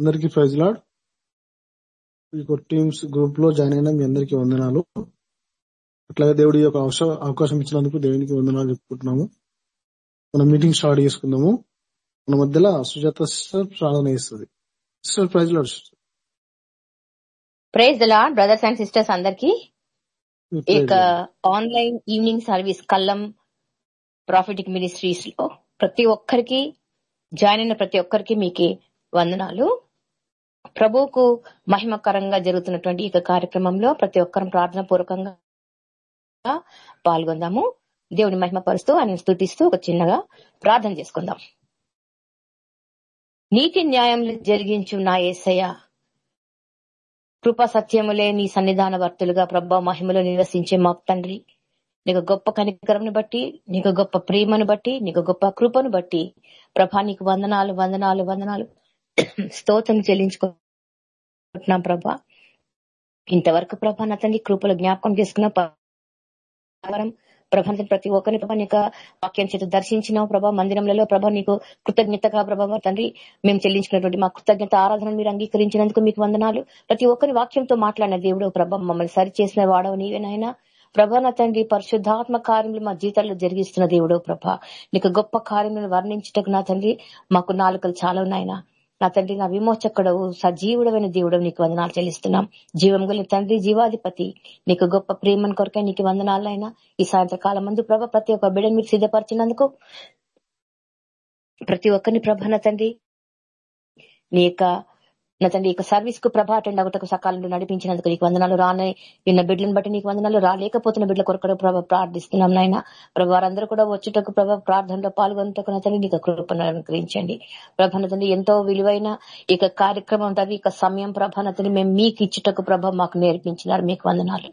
అందరికీ praise Lord. మీకు Teams గ్రూప్లో జాయిన్ అయిన మీ అందరికీ వందనాలు. అట్లాగే దేవుడి యొక్క అవకాశం ఇచ్చినందుకు దేవునికి వందనాలు చెప్పుకుంటున్నాము. మనం మీటింగ్ స్టార్ట్ చేసుకుందాము. మన మధ్యలో సుజాత సిస్టర్ ప్రార్థన చేస్తుంది. Sister praise Lord sister. Praise Lord brothers and sisters అందరికి. ఇక. Online evening service Kallam prophetic మినిస్ట్రీస్లో ప్రతి ఒక్కరికి జాయిన్ అయిన ప్రతి ఒక్కరికి మీకు వందనాలు. ప్రభువుకు మహిమకరంగా జరుగుతున్నటువంటి ఈ కార్యక్రమంలో ప్రతి ఒక్కరం ప్రార్థన పూర్వకంగా పాల్గొందాము. దేవుని మహిమపరుస్తూ ఆయన స్థుతిస్తూ ఒక చిన్నగా ప్రార్థన చేసుకుందాం. నీతి న్యాయములు జరిగించు నా ఏసయ్య. కృపా సత్యములే నీ సన్నిధాన వర్తులుగా ప్రభా మహిమలో నివసించే మా తండ్రి. నీకు గొప్ప కనికరంను బట్టి నీకు గొప్ప ప్రేమను బట్టి నీకు గొప్ప కృపను బట్టి ప్రభా నీకు వందనాలు వందనాలు వందనాలు. స్తోత్రం అనుకుంటున్నాం ప్రభా. ఇంతవరకు ప్రభా నా తండ్రి కృపలు జ్ఞాపకం చేసుకున్న పరం ప్రభా ప్రతి ఒక్కరిని ప్రభా నీకు వాక్యం చేత దర్శించినావు ప్రభా. మందిరంలో ప్రభా నీకు కృతజ్ఞతగా ప్రభా తండ్రి మేము చెల్లించుకున్నటువంటి మా కృతజ్ఞత ఆరాధన మీరు అంగీకరించినందుకు మీకు వందనాలు. ప్రతి ఒక్కరి వాక్యంతో మాట్లాడిన దేవుడు ప్రభా మమ్మల్ని సరి చేసిన వాడవు నీవేనాయనా ప్రభా నా తండ్రి పరిశుద్ధాత్మ కార్యములు మా జీతాల్లో జరిగిస్తున్న దేవుడు ప్రభా. నీకు గొప్ప కార్యములను వర్ణించుటకు నా తండ్రి మాకు నాలుకలు చాలా ఉన్నాయినా నా తండ్రి నా విమోచకుడవు సజీవుడమైన దేవుడు నీకు వందనాలు చెల్లిస్తున్నాం. జీవం గల తండ్రి జీవాధిపతి నీకు గొప్ప ప్రేమను కొరకే నీకు వందనాలైనా. ఈ సాయంత్రకాలం ముందు ప్రభ ప్రతి ఒక్క బిడ్డను మీరు సిద్ధపరిచినందుకు ప్రతి ఒక్కరిని ప్రభ నా తండ్రి నీ యొక్క నా తండ్రి ఇక సర్వీస్కు ప్రభా అటెండ్ అవ్వటకు సకాలంలో నడిపించినందుకు నీకు వందనాలు. రానే విన్న బిడ్డలను బట్టి నీకు వందనాలు. రాలేకపోతున్న బిడ్డల కొరకు ప్రభా ప్రార్థిస్తున్నాం నాయన. ప్రభా వారందరూ కూడా వచ్చుటకు ప్రభా ప్రార్థనలో పాల్గొనటకు నా తండ్రి నీకు కృపను అనుగ్రహించండి. ప్రభా నా తండ్రి ఎంతో విలువైన ఇక కార్యక్రమం తండ్రి ఇక సమయం ప్రభా నా తండ్రి మేము మీకు ఇచ్చుటకు ప్రభా మాకు నేర్పించినారు మీకు వందనాలు.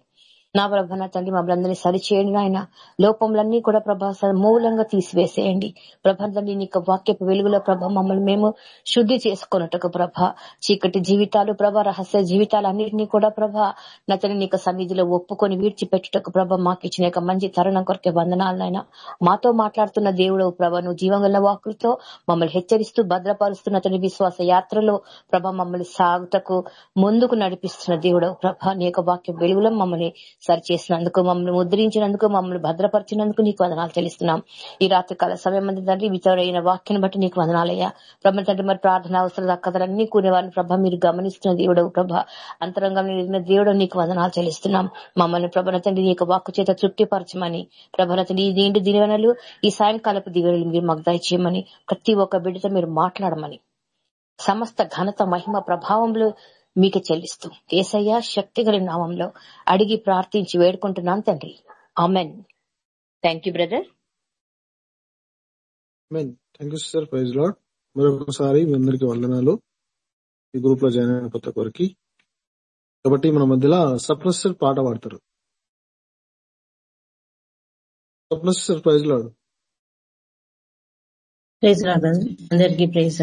నా ప్రభ నా తండ్రి మమ్మల్ని అందరినీ సరిచేయండి ఆయన లోపములన్నీ కూడా ప్రభా మూలంగా తీసివేసేయండి. ప్రభా తండ్రి నీకు వాక్యపు వెలుగులో ప్రభ మమ్మల్ని మేము శుద్ధి చేసుకున్నట్టుకు ప్రభ చీకటి జీవితాలు ప్రభ రహస్య జీవితాలు అన్నింటినీ కూడా ప్రభ నా తండ్రి నీకు సన్నిధిలో ఒప్పుకొని వీడ్చిపెట్టుటకు ప్రభ మాకు ఇచ్చిన యొక్క మంచి తరుణం కొరకే వందనాలనైనా మాతో మాట్లాడుతున్న దేవుడు ప్రభ నువ్వు జీవంగల వాకులతో మమ్మల్ని హెచ్చరిస్తూ భద్రపరుస్తున్న అతని విశ్వాస యాత్రలో ప్రభ మమ్మల్ని సాగుటకు ముందుకు నడిపిస్తున్న దేవుడు ప్రభ. నీ యొక్క వాక్య వెలుగులో మమ్మల్ని సరి చేసినందుకు మమ్మల్ని ముద్రించినందుకు మమ్మల్ని భద్రపరిచినందుకు నీకు వందనాలు చెల్లిస్తున్నాం. ఈ రాత్రి కాల సమయం మంది తండ్రి విచారైన వాక్యం బట్టి నీకు వందనాలయ్యా. ప్రభ తండ్రి మరి ప్రార్థన అవసరాలు అక్కదలన్నీ కూనేవారిని ప్రభ మీరు గమనిస్తున్న దేవుడు ప్రభ. అంతరంగం నిలిగిన దేవుడు నీకు వందనాలు చెల్లిస్తున్నాం. మమ్మల్ని ప్రభన తండ్రి నీ యొక్క వాక్కు చేత తృప్తిపరచమని ప్రభన తండ్రి ఈ నీండి దినవనలు ఈ సాయంకాలపు దివెనలు మీరు మాకు దయచేయమని ప్రతి ఒక్క బిడ్డతో మీరు మాట్లాడమని. సమస్త ఘనత మహిమ ప్రభావంలో మీకు చెల్లిస్తూ ఏసయ్య శక్తి గల నామంలో అడిగి ప్రార్థించి వేడుకుంటున్నాను తండ్రి. Amen. Thank you brother men thank you sister praise Lord మరొకసారి మీ అందరికీ వందనాలు. ఈ గ్రూప్లో జాయిన్ అయిన కొత్త కొరికి. కాబట్టి మన మధ్యలో సప్రెసర్ పాట పాడతారు. సప్రెసర్ ప్రైజ్ లాడ్ ప్రైజ్ బ్రదర్ అందరికీ ప్రైజ్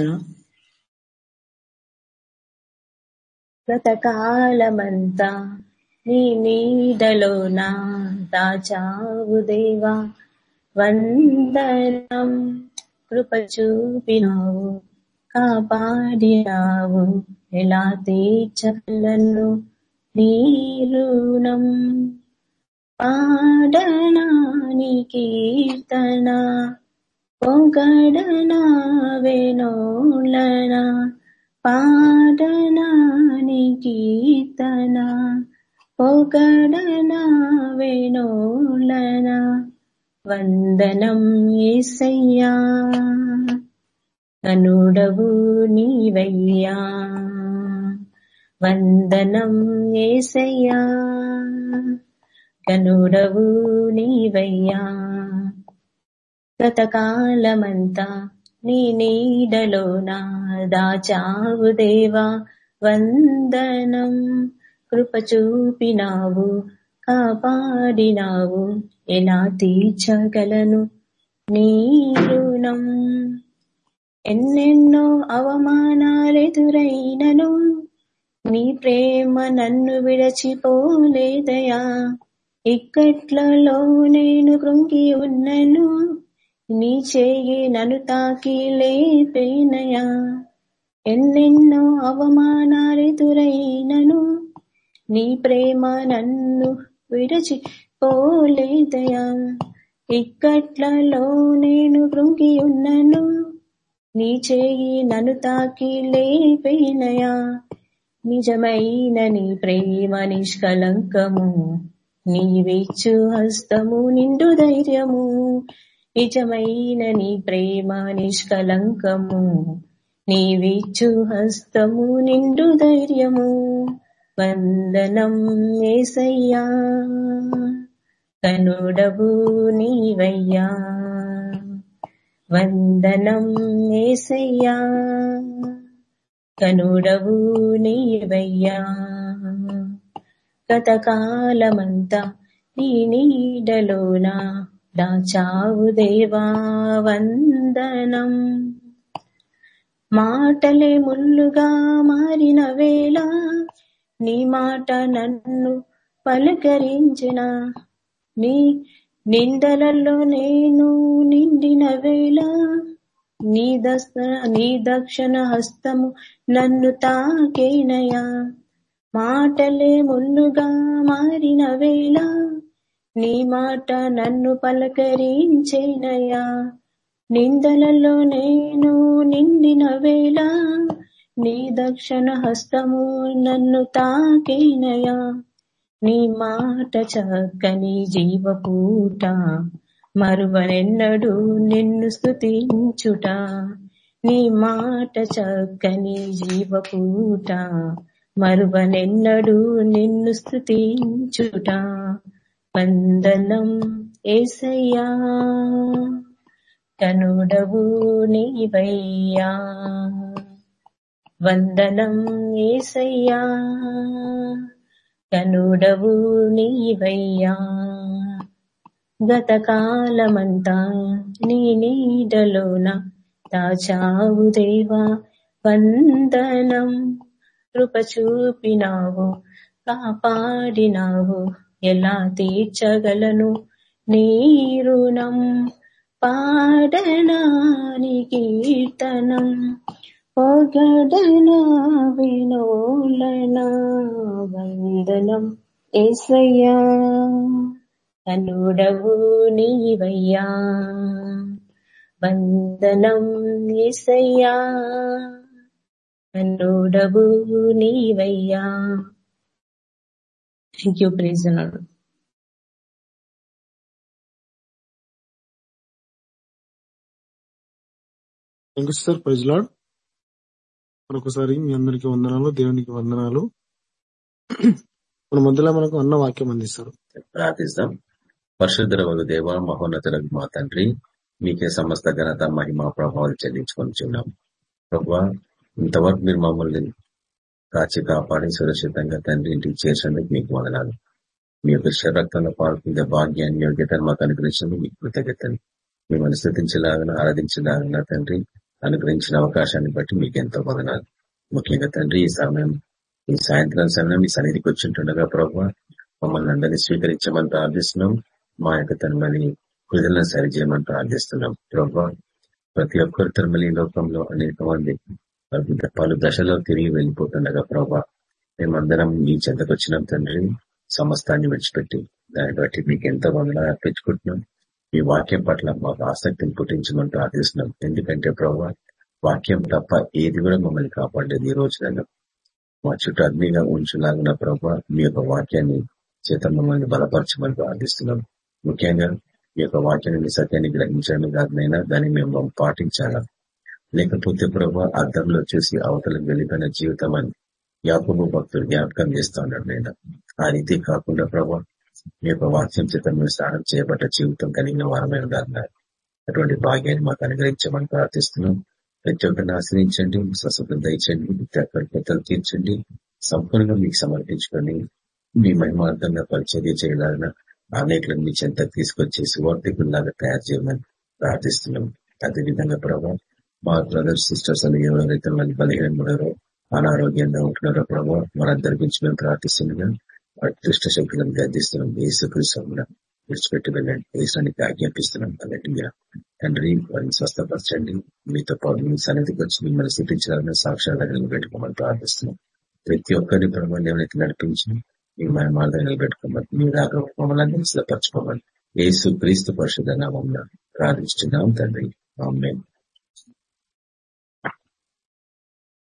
రా గతకాలమంతా నీ నీడలోన దాచావు దేవా. వందనం కృప చూపినావు కాపాడినావు. ఎలా తీర్చలను నీ రుణం? పాడనా నీ కీర్తన పొగడనా వేణోలనా పాడనాని కీర్తన పొగడనా వేణోలనా వందనం ఏసయ్యా. కనుడవు నీవయ్యా. వందనం ఏసయ్యా. కనుడవు నీవయ్యా. గతకాలమంతా నీ నీడలో నా దాచావు దేవా వందనం. కృప చూపినావు కాపాడినావు ఎలా తీర్చగలను నీ రుణం? ఎన్నెన్నో అవమానాలెదురైనను నీ ప్రేమ నన్ను విడచిపోలేదయా? ఇక్కట్లలో నేను కృంగి ఉన్నను నీ చేయి నన్ను తాకి లేపేనయా? ఎన్నెన్నో అవమానాలెదురైనను నీ ప్రేమ నన్ను విడచి పోలేదయా ఇక్కట్లలో నేను కృంగి ఉన్నను నీ చేయి నన్ను తాకి లేపేనయా? నిజమైన నీ ప్రేమ నిష్కలంకము నీవిచ్చు హస్తము నిండు ధైర్యము నిజమైన నీ ప్రేమ నిష్కలంకము నీవిచ్చు హస్తము నిండు ధైర్యము. వందనం ఏసయ్యా కనుడవు నీవయ్యా. వందనం ఏసయ్యా కనుడవు నీవయ్యా. గతకాలమంతా నీ నీడలోనా దాచావు దేవా వందనం. మాటలే ముల్లుగా మారిన వేళ నీ మాట నన్ను పలకరించిన. నీ నిందలలో నేను నిండిన వేళ నీ దస్త నీ దక్షిణ హస్తము నన్ను తాకేనయా మాటలే ముల్లుగా మారిన వేళ నీ మాట నన్ను పలకరించేనయ్యా. నిందలలో నేను నిండిన వేళ నీ దక్షణ హస్తము నన్ను తాకేనయా నీ మాట చక్కని జీవపూట మరువనెన్నడు నిన్ను స్థుతించుట నీ మాట చక్కని జీవపూట మరువనెన్నడు నిన్ను స్థుతించుట వందనం ఏసయ్యా కనుడవు నీవయ్యా వందనం ఏసయ్యా కనుడవు నీవయ్యా గతకాలమంతా నీ నీడలోన దాచావు దేవా వందనం కృప చూపినావు కాపాడినావు ఎలా తీర్చగలను నీ రుణం? పాడనాని కీర్తనం పొగడనా వినోలన వందనం ఏసయ్యా. కనుడవు నీవయ్యా. వందనం ఏసయ్యా. కనుడవు నీవయ్యా. థ్యాంక్ యూ ప్లీజ్ అన్నాడు thank you sir praise Lord మరొకసారి మీ అందరికి వందనాలు దేవునికి వందనాలు. మన మధ్యలో మనకు అన్న వాక్యం అందిస్తారు. ప్రార్థిస్తాం. పరిశుద్ధుల దేవ మహోన్నతులకు మా తండ్రి మీకే సమస్త ఘనత మహిమ ప్రభావాలు చెల్లించుకొని చున్నాం ప్రభు ఇంతవరకు మీరు మమ్మల్ని కాచి కాపాడి సురక్షితంగా తండ్రి ఇంటికి చేసినందుకు మీకు వదనాలు. మీ యొక్క శరక్తంలో పాల్పొందే భాగ్యాన్ని యోగ్యతను మాకు అనుగ్రహించినందుకు మీకు కృతజ్ఞతలు. మిమ్మల్ని స్థుతించలాగిన ఆరాధించలాగిన తండ్రి అనుగ్రహించిన అవకాశాన్ని బట్టి మీకు ఎంతో వదనాలు. ముఖ్యంగా తండ్రి ఈ సమయం ఈ సాయంత్రం సమయం మీ సన్నిధికి వచ్చింటుండగా ప్రభు మమ్మల్ని అందరినీ స్వీకరించమని ప్రార్థిస్తున్నాం. మా యొక్క తనమని విధులను సరిచేయమని ప్రార్థిస్తున్నాం. ప్రభు ప్రతి ఒక్కరు తనమలి లోకంలో అనేక మంది పలు దశలో తిరిగి వెళ్ళిపోతుండగా ప్రభా మేమందరం మీ చెంతకు వచ్చినాం తండ్రి. సమస్తాన్ని విడిచిపెట్టి దాన్ని బట్టి మీకు ఎంతో వందలు అర్పించుకుంటున్నాం. మీ వాక్యం పట్ల మాకు ఆసక్తిని పుట్టించమని ప్రార్థిస్తున్నాం ఎందుకంటే ప్రభా వాక్యం తప్ప ఏది కూడా మమ్మల్ని కాపాడలేదు ఈ రోజులలో. మా చుట్టూ అగ్నిగా ఉంచులాగిన ప్రభా మీ యొక్క వాక్యాన్ని చేత మమ్మల్ని బలపరచమని ప్రార్థిస్తున్నాం. ముఖ్యంగా మీ యొక్క వాక్యాన్ని సత్యాన్ని గ్రహించడమే కాదనైనా దాన్ని మేము పాటించాలా? లేకపోతే ప్రభా అర్థంలో చూసి అవతలకు వెళ్ళిపోయిన జీవితం అని యాపము భక్తులు జ్ఞాపకం చేస్తా ఉన్నాడు నేను ఆ రీతి కాకుండా ప్రభా మీ యొక్క వాక్యం చేత మేము స్నానం చేయబడ్డ జీవితం కలిగిన వారమే ఉండాలన్నారు. అటువంటి భాగ్యాన్ని మాకు అనుగ్రహించమని ప్రార్థిస్తున్నాం. ప్రతి ఒక్కరిని ఆశ్రయించండి స్వస్థతలు దయచండి పెద్దలు తీర్చండి సంపూర్ణంగా మీకు సమర్పించుకొని మీ మహిమార్థంగా పరిచర్య చేయాలన్న అనేకలను మీ చెంత తీసుకొచ్చి సువార్థికుల్లాగా తయారు చేయమని ప్రార్థిస్తున్నాం. అదేవిధంగా ప్రభావ మా బ్రదర్స్ సిస్టర్స్ అని ఎవరైతే మన బలహీన ఉన్నారో అనారోగ్యంగా ఉంటున్నారో ప్రభావ వారందరి గురించి మేము ప్రార్థిస్తున్నాం దుష్ట శక్తులను గర్దిస్తున్నాం ఏసుకృష్ణ విడిచిపెట్టి వెళ్ళండి. దేశానికి ఆజ్ఞాపిస్తున్నాం అన్నట్టుగా తండ్రి వారిని స్వస్థపరచండి. మీతో పాటు మీ సన్నిధికి వచ్చి మిమ్మల్ని స్థితించాలని సాక్ష్యాలను నిలబెట్టుకోమని ప్రార్థిస్తున్నాం. ప్రతి ఒక్కరి ప్రభావం ఎవరైతే నడిపించి మీ మహిమార్థం నిలబెట్టుకోమని మీ రాక మమ్మల్ని అందరినీ సిద్ధపరచుకోమని యేసు క్రీస్తు పరిషత్ నామం ప్రార్థిస్తున్నాం తండ్రి. ఆమె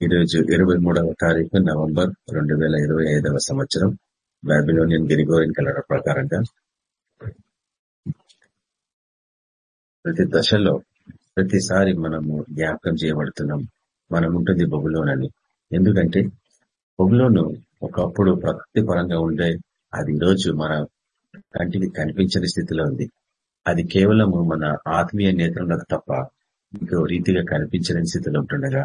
ఈరోజు ఇరవై మూడవ తారీఖు నవంబర్ రెండు వేల ఇరవై ఐదవ సంవత్సరం. బాబిలోనియన్ గిరిగోరిన్ కలర్ ప్రకారంగా ప్రతి దశలో ప్రతిసారి మనము జ్ఞాపకం చేయబడుతున్నాం మనం ఉంటుంది అని ఎందుకంటే బొగులోను ఒకప్పుడు ప్రకృతి పరంగా ఉండే అది ఈరోజు మన కంటికి కనిపించని స్థితిలో ఉంది. అది కేవలము మన ఆత్మీయ నేత్రంలో తప్ప ఇంకో రీతిగా కనిపించని స్థితిలో ఉంటుండగా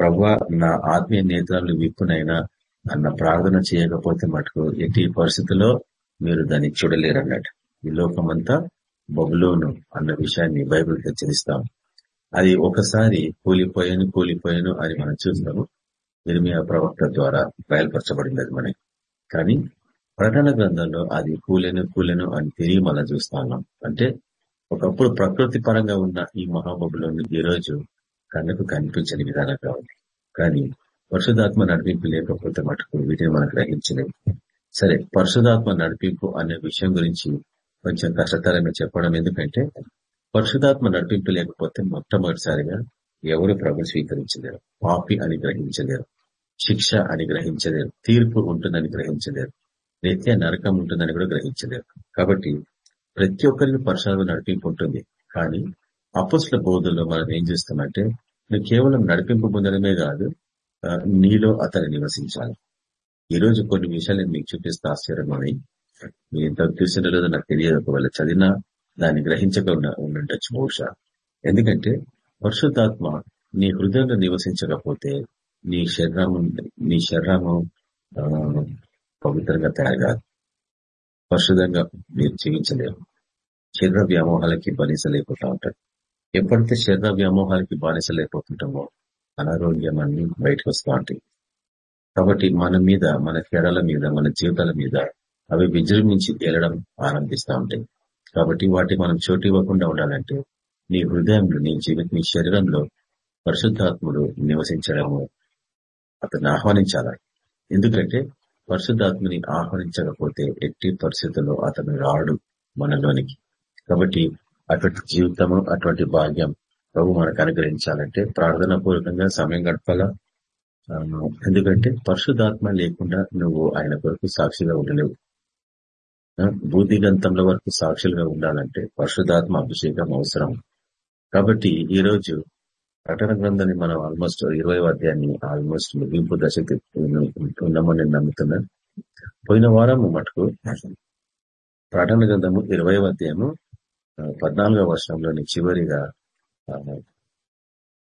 ప్రభా నా ఆత్మీయ నేత్రాలు విప్పునైనా అన్న ప్రార్థన చేయకపోతే మటుకు ఎట్టి పరిస్థితుల్లో మీరు దాన్ని చూడలేరు అన్నట్టు ఈ లోకమంతా బబులోను అన్న విషయాన్ని బైబిల్ హెచ్చరిస్తాం. అది ఒకసారి కూలిపోయాను కూలిపోయాను అని మనం చూస్తాము. నిర్మయ ప్రవక్త ద్వారా బయలుపరచబడింది అది మనకి. కానీ ప్రకటన గ్రంథంలో అది కూలెను కూలెను అని తిరిగి మనం చూస్తాం అంటే ఒకప్పుడు ప్రకృతి పరంగా ఉన్న ఈ మహాబబులోని ఈ రోజు కళ్ళకు కనిపించని విధానంగా ఉంది కానీ పరిశుధాత్మ నడిపింపు లేకపోతే మటుకు వీటిని మనం గ్రహించలేము సరే పరిశుధాత్మ నడిపింపు అనే విషయం గురించి కొంచెం కష్టతరంగా చెప్పడం. ఎందుకంటే పరిశుధాత్మ నడిపింపు లేకపోతే మొట్టమొదటిసారిగా ఎవరు ప్రభు స్వీకరించలేరు. పాపి అని గ్రహించలేరు. శిక్ష అని గ్రహించలేరు. తీర్పు ఉంటుందని గ్రహించలేరు. నిత్య నరకం ఉంటుందని కూడా గ్రహించలేరు. కాబట్టి ప్రతి ఒక్కరిని పరిశుధాత్మ నడిపింపు ఉంటుంది. కానీ అపోస్ల బోధుల్లో మనం ఏం చేస్తామంటే నువ్వు కేవలం నడిపింపు పొందడమే కాదు నీలో అతను నివసించాలి. ఈ రోజు కొన్ని విషయాలు నేను మీకు చూపిస్తే ఆశ్చర్యమని మీరు ఎంత చూసిన లేదో నాకు తెలియదు. ఒకవేళ చదివినా దాన్ని గ్రహించకుండా ఉండొచ్చు బహుశా. ఎందుకంటే పరిశుద్ధాత్మ నీ హృదయంలో నివసించకపోతే నీ శరీరము నీ శరీరము పవిత్రంగా తయారు కాదు. పరిశుద్ధంగా మీరు జీవించలేము శరీర వ్యామోహాలకి బలిసలేకుండా ఉంటారు. ఎప్పుడైతే శరీర వ్యామోహాలకి బానిసలేకపోతుంటామో అనారోగ్యం అన్ని బయటకు వస్తూ ఉంటాయి కాబట్టి మన మీద మన క్రీడల మీద మన జీవితాల మీద అవి విజృంభించి తేలడం ఆరంభిస్తూ ఉంటాయి కాబట్టి వాటి మనం చోటు ఇవ్వకుండా ఉండాలంటే నీ హృదయంలో నీ జీవిత నీ శరీరంలో పరిశుద్ధాత్ముడు నివసించడము అతను ఆహ్వానించాల. ఎందుకంటే పరిశుద్ధాత్మని ఆహ్వానించకపోతే ఎట్టి పరిస్థితుల్లో అతను రాడు మనలోనికి. కాబట్టి అటువంటి జీవితము అటువంటి భాగ్యం ప్రభు మనకు అనుగ్రహించాలంటే ప్రార్థన పూర్వకంగా సమయం గడపాలా. ఎందుకంటే పరిశుధాత్మ లేకుండా నువ్వు ఆయన కొరకు సాక్షిగా ఉండలేవు. బుద్ధిగంతంలో వరకు సాక్షులుగా ఉండాలంటే పరిశుధాత్మ అభిషేకం అవసరం. కాబట్టి ఈ రోజు ప్రకటన గ్రంథాన్ని మనం ఆల్మోస్ట్ ఇరవై అధ్యాయాన్ని ఆల్మోస్ట్ ముగింపు దశకి ఉన్నామని నేను నమ్ముతున్నాను పోయిన వారం మటుకు ప్రకటన గ్రంథము ఇరవై అధ్యాయము పద్నాలుగో వర్షంలోని చివరిగా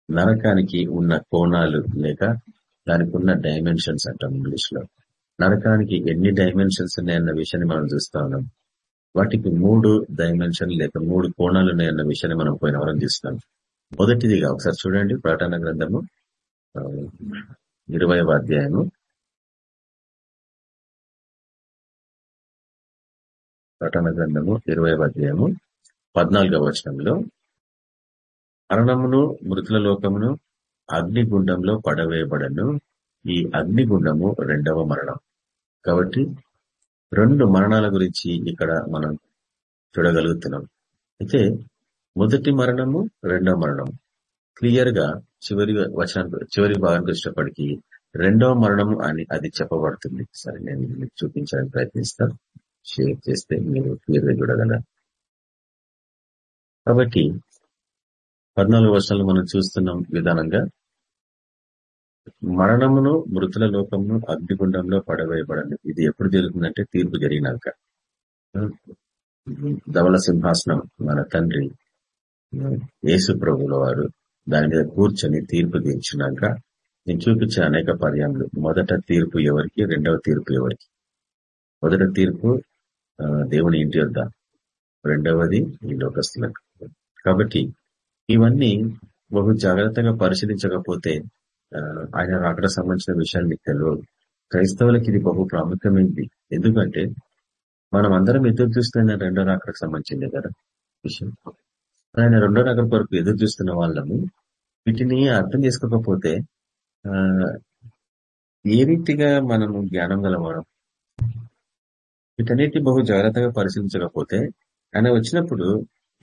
నరకానికి ఉన్న కోణాలు లేక దానికి ఉన్న డైమెన్షన్స్ అంటాం ఇంగ్లీష్లో నరకానికి ఎన్ని డైమెన్షన్స్ ఉన్నాయన్న విషయాన్ని మనం చూస్తా ఉన్నాం. వాటికి మూడు డైమెన్షన్ లేక మూడు కోణాలు ఉన్నాయన్న విషయాన్ని మనం పోయిన వరం చూస్తున్నాం మొదటిదిగా ఒకసారి చూడండి ప్రకటన గ్రంథము ఇరవై అధ్యాయము. ప్రకటన గ్రంథము ఇరవై అధ్యాయము. పద్నాలుగవ వచనంలో మరణమును మృతుల లోకమును అగ్నిగుండంలో పడవేయబడను. ఈ అగ్నిగుండము రెండవ మరణం. కాబట్టి రెండు మరణాల గురించి ఇక్కడ మనం చూడగలుగుతున్నాం. అయితే మొదటి మరణము రెండవ మరణం. క్లియర్గా చివరి వచనానికి చివరి భాగానికి వచ్చినప్పటికీ రెండవ మరణము అని అది చెప్పబడుతుంది. సరే నేను మీకు చూపించడానికి ప్రయత్నిస్తాను షేర్ చేస్తే మీరు క్లియర్గా చూడగలరా? కాబట్టి పద్నాలుగు వర్షాలు మనం చూస్తున్న విధానంగా. మరణమును మృతుల లోకమును అగ్నిగుండంలో పడవేయబడండి ఇది ఎప్పుడు జరుగుతుందంటే తీర్పు జరిగినాక. ధవల సింహాసనం మన తండ్రి యేసు ప్రభుల వారు దాని మీద కూర్చొని తీర్పు తీర్చినాక నేను చూపించే అనేక పర్యాలు మొదట తీర్పు ఎవరికి రెండవ తీర్పు ఎవరికి? మొదట తీర్పు దేవుని ఇంటి వద్ద. రెండవది ఈ లోకస్తులకు. కాబట్టి ఇవన్నీ బహు జాగ్రత్తగా పరిశీలించకపోతే ఆయన రాకడ సంబంధించిన విషయాలు మీకు తెలియదు క్రైస్తవులకి ఇది బహు ప్రాముఖ్యమైంది. ఎందుకంటే మనం అందరం ఎదురు చూస్తున్న రెండో రాకడకు సంబంధించింది కదా విషయం. ఆయన రెండో రాకడ కొరకు ఎదురు చూస్తున్న వాళ్ళము వీటిని అర్థం చేసుకోకపోతే ఆ ఏ రీతిగా మనము జ్ఞానం గలవాడం వీటన్నిటి బహు జాగ్రత్తగా పరిశీలించకపోతే ఆయన వచ్చినప్పుడు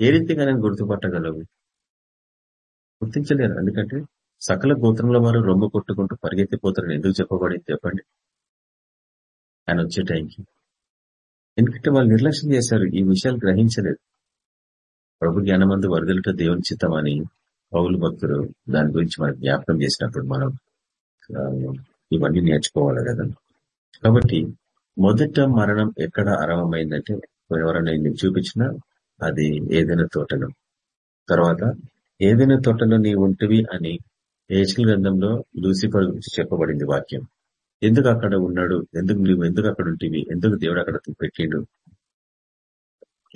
ఏ రీతిగా నేను గుర్తుపట్టగలవు గుర్తించలేరు ఎందుకంటే సకల గోత్రంలో వారు రొమ్ము కొట్టుకుంటూ పరిగెత్తిపోతారని ఎందుకు చెప్పబడింది చెప్పండి. ఆయన వచ్చే టైంకి. ఎందుకంటే వాళ్ళు నిర్లక్ష్యం చేశారు. ఈ విషయాలు గ్రహించలేదు. ప్రభు జ్ఞానమందు వరదలట దేవుని చిత్తమని పౌలు భక్తులు దాని గురించి మనకు జ్ఞాపకం చేసినప్పుడు మనం ఇవన్నీ నేర్చుకోవాలి కదా. కాబట్టి మొదట మరణం ఎక్కడ ఆరంభమైందంటే ఎవరైనా నీకు చూపించిన అది ఏదైనా తోటలో. తర్వాత ఏదైనా తోటలో నీ ఉంటివి అని ఏచికల్ గ్రంథంలో లూసిఫర్ గురించి చెప్పబడింది వాక్యం. ఎందుకు అక్కడ ఉన్నాడు? ఎందుకు నువ్వు ఎందుకు అక్కడ ఉంటివి? ఎందుకు దేవుడు అక్కడ పెట్టిండు?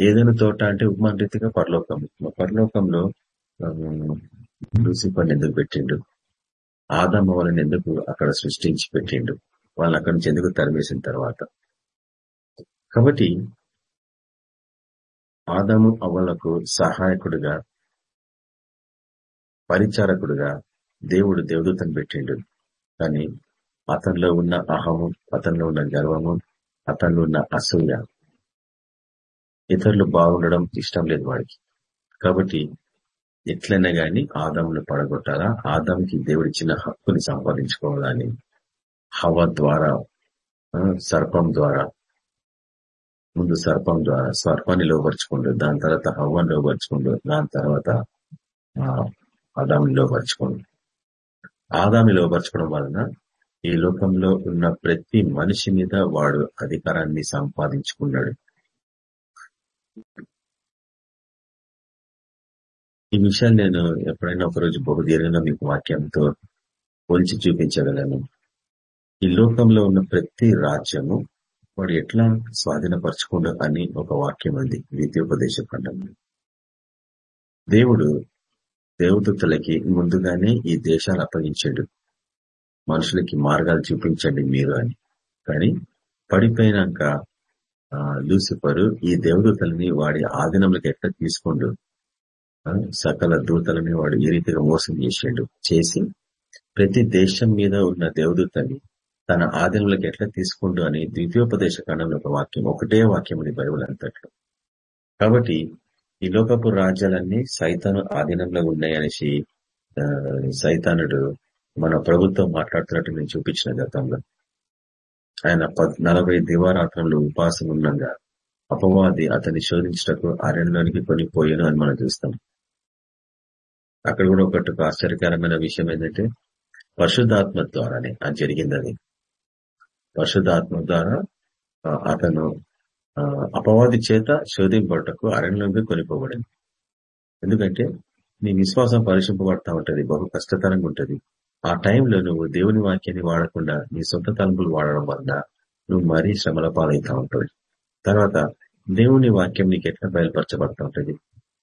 ఏదైనా తోట అంటే ఉపమాన రీతిగా పరలోకం పరలోకంలో లూసిఫర్ని ఎందుకు పెట్టిండు? ఆదమ్మ వాళ్ళని ఎందుకు అక్కడ సృష్టించి పెట్టిండు? వాళ్ళు అక్కడి నుంచి ఎందుకు తరిమేసిన తర్వాత? కాబట్టి ఆదాము అవ్వలకు సహాయకుడుగా పరిచారకుడుగా దేవుడు దేవదూతను పెట్టిండు. కానీ అతనిలో ఉన్న అహము అతనిలో ఉన్న గర్వము అతనిలో ఉన్న అసూయ ఇతరులు బాగుండడం ఇష్టం లేదు వాడికి. కాబట్టి ఎట్లయినా గాని ఆదామును పడగొట్టాలా? ఆదాంకి దేవుడిచ్చిన హక్కుని సంపాదించుకోవాలని హవ ద్వారా సర్పం ద్వారా ముందు సర్పం ద్వారా సర్పాన్ని లోపరుచుకుండు దాని తర్వాత హవ్వని లోపరుచుకుండు దాని తర్వాత ఆదామిని లోపరుచుకోండు ఆదామి లోపరచుకోవడం వలన ఈ లోకంలో ఉన్న ప్రతి మనిషి మీద వాడు అధికారాన్ని సంపాదించుకున్నాడు. ఈ విషయాన్ని నేను ఎప్పుడైనా ఒకరోజు బహుదీర్ఘంగా మీకు వాక్యంతో పోల్చి చూపించగలను. ఈ లోకంలో ఉన్న ప్రతి రాజ్యము వాడు ఎట్లా స్వాధీనపరచుకోడు అని ఒక వాక్యం ఉంది ద్వితీయోపదేశ ఖండంలో దేవుడు దేవదత్తులకి ముందుగానే ఈ దేశాలు అప్పగించాడు. మనుషులకి మార్గాలు చూపించండి మీరు అని. కానీ పడిపోయినాక లూసిఫరు ఈ దేవదూతలని వాడి ఆధీనంలోకి ఎట్లా తీసుకోండు? సకల దూతలని వాడు ఈ రీతిగా మోసం చేసిండు. చేసి ప్రతి దేశం మీద ఉన్న దేవదూతని తన ఆధీనంలోకి ఎట్లా తీసుకుంటు అని ద్వితీయోపదేశ కాలంలో ఒక వాక్యం ఒకటే వాక్యం అని బైబుల్ అంతట్లో. కాబట్టి ఈ లోకపు రాజ్యాలన్నీ సైతాను ఆధీనంలో ఉన్నాయనేసి సైతానుడు మన ప్రభుత్వం మాట్లాడుతున్నట్టు నేను చూపించిన గతంలో. ఆయన నలభై దివారాత్రంలో ఉపాసం ఉండగా అపవాది అతన్ని శోధించటకు అరణ్యానికి కొని పోయాను అని మనం చూస్తాం. అక్కడ కూడా ఒకటి ఆశ్చర్యకరమైన విషయం ఏంటంటే పరిశుద్ధాత్మ ద్వారానే అది జరిగింది అది. పరిశుద్ధాత్మ ద్వారా అతను అపవాది చేత శోధింపటకు అరణ్యంగా కొనిపోబడింది. ఎందుకంటే నీ విశ్వాసం పరిశింపబడతా ఉంటది బహు కష్టతరంగా ఉంటది. ఆ టైంలో నువ్వు దేవుని వాక్యాన్ని వాడకుండా నీ సొంత తలంపులు వాడడం వల్ల నువ్వు మరీ శ్రమల పాలవుతా ఉంటుంది. తర్వాత దేవుని వాక్యం నీకు ఎట్లా బయలుపరచబడతా ఉంటది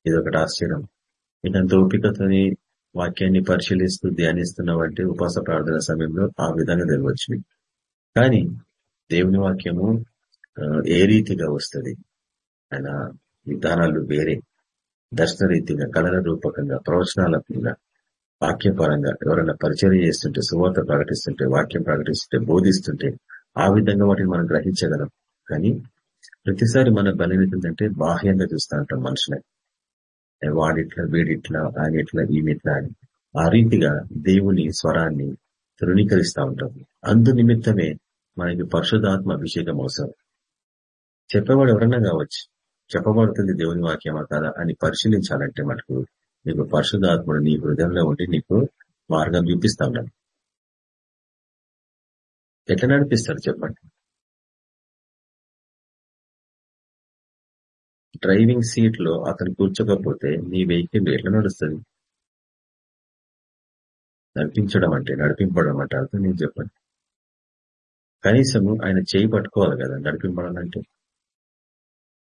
ఇది ఒకటి ఆశ్చర్యం. ఇదంత ఓపికతోని వాక్యాన్ని పరిశీలిస్తూ ధ్యానిస్తున్నావంటే ఉపాస ప్రార్థన సమయంలో ఆ విధంగా తెలివచ్చు కానీ దేవుని వాక్యము ఏ రీతిగా వస్తుంది? ఆయన విధానాలు వేరే. దర్శన రీతిగా కళల రూపకంగా ప్రవచనాలకంగా వాక్యపరంగా ఎవరైనా పరిచయం చేస్తుంటే సువార్త ప్రకటిస్తుంటే వాక్యం ప్రకటిస్తుంటే బోధిస్తుంటే ఆ విధంగా వాటిని మనం గ్రహించగలం. కానీ ప్రతిసారి మన బలమవుతుందంటే బాహ్యంగా చూస్తూ ఉంటాం మనుషులే. వాడిట్లా వీడిట్లా ఆయన ఇట్లా ఈమెట్లా అని. ఆ రీతిగా దేవుని స్వరాన్ని తృణీకరిస్తూ ఉంటాం. అందు నిమిత్తమే మనకి పరిశుధాత్మ అభిషేకం అవసరం. చెప్పేవాడు ఎవరన్నా కావచ్చు. చెప్పబడుతుంది దేవుని వాక్యమా కదా అని పరిశీలించాలంటే మనకు నీకు పరిశుధాత్ముడు నీ హృదయంలో ఉండి నీకు మార్గం చూపిస్తా ఉన్నాడు ఎట్లా నడిపిస్తాడు చెప్పండి. డ్రైవింగ్ సీట్లో అతను కూర్చోకపోతే నీ వెహికల్ ఎట్లా నడుస్తుంది? నడిపించడం అంటే నడిపింపడం అంటే అర్థం నేను చెప్పండి. కనీసము ఆయన చేయి పట్టుకోవాలి కదా నడిపింపడాలంటే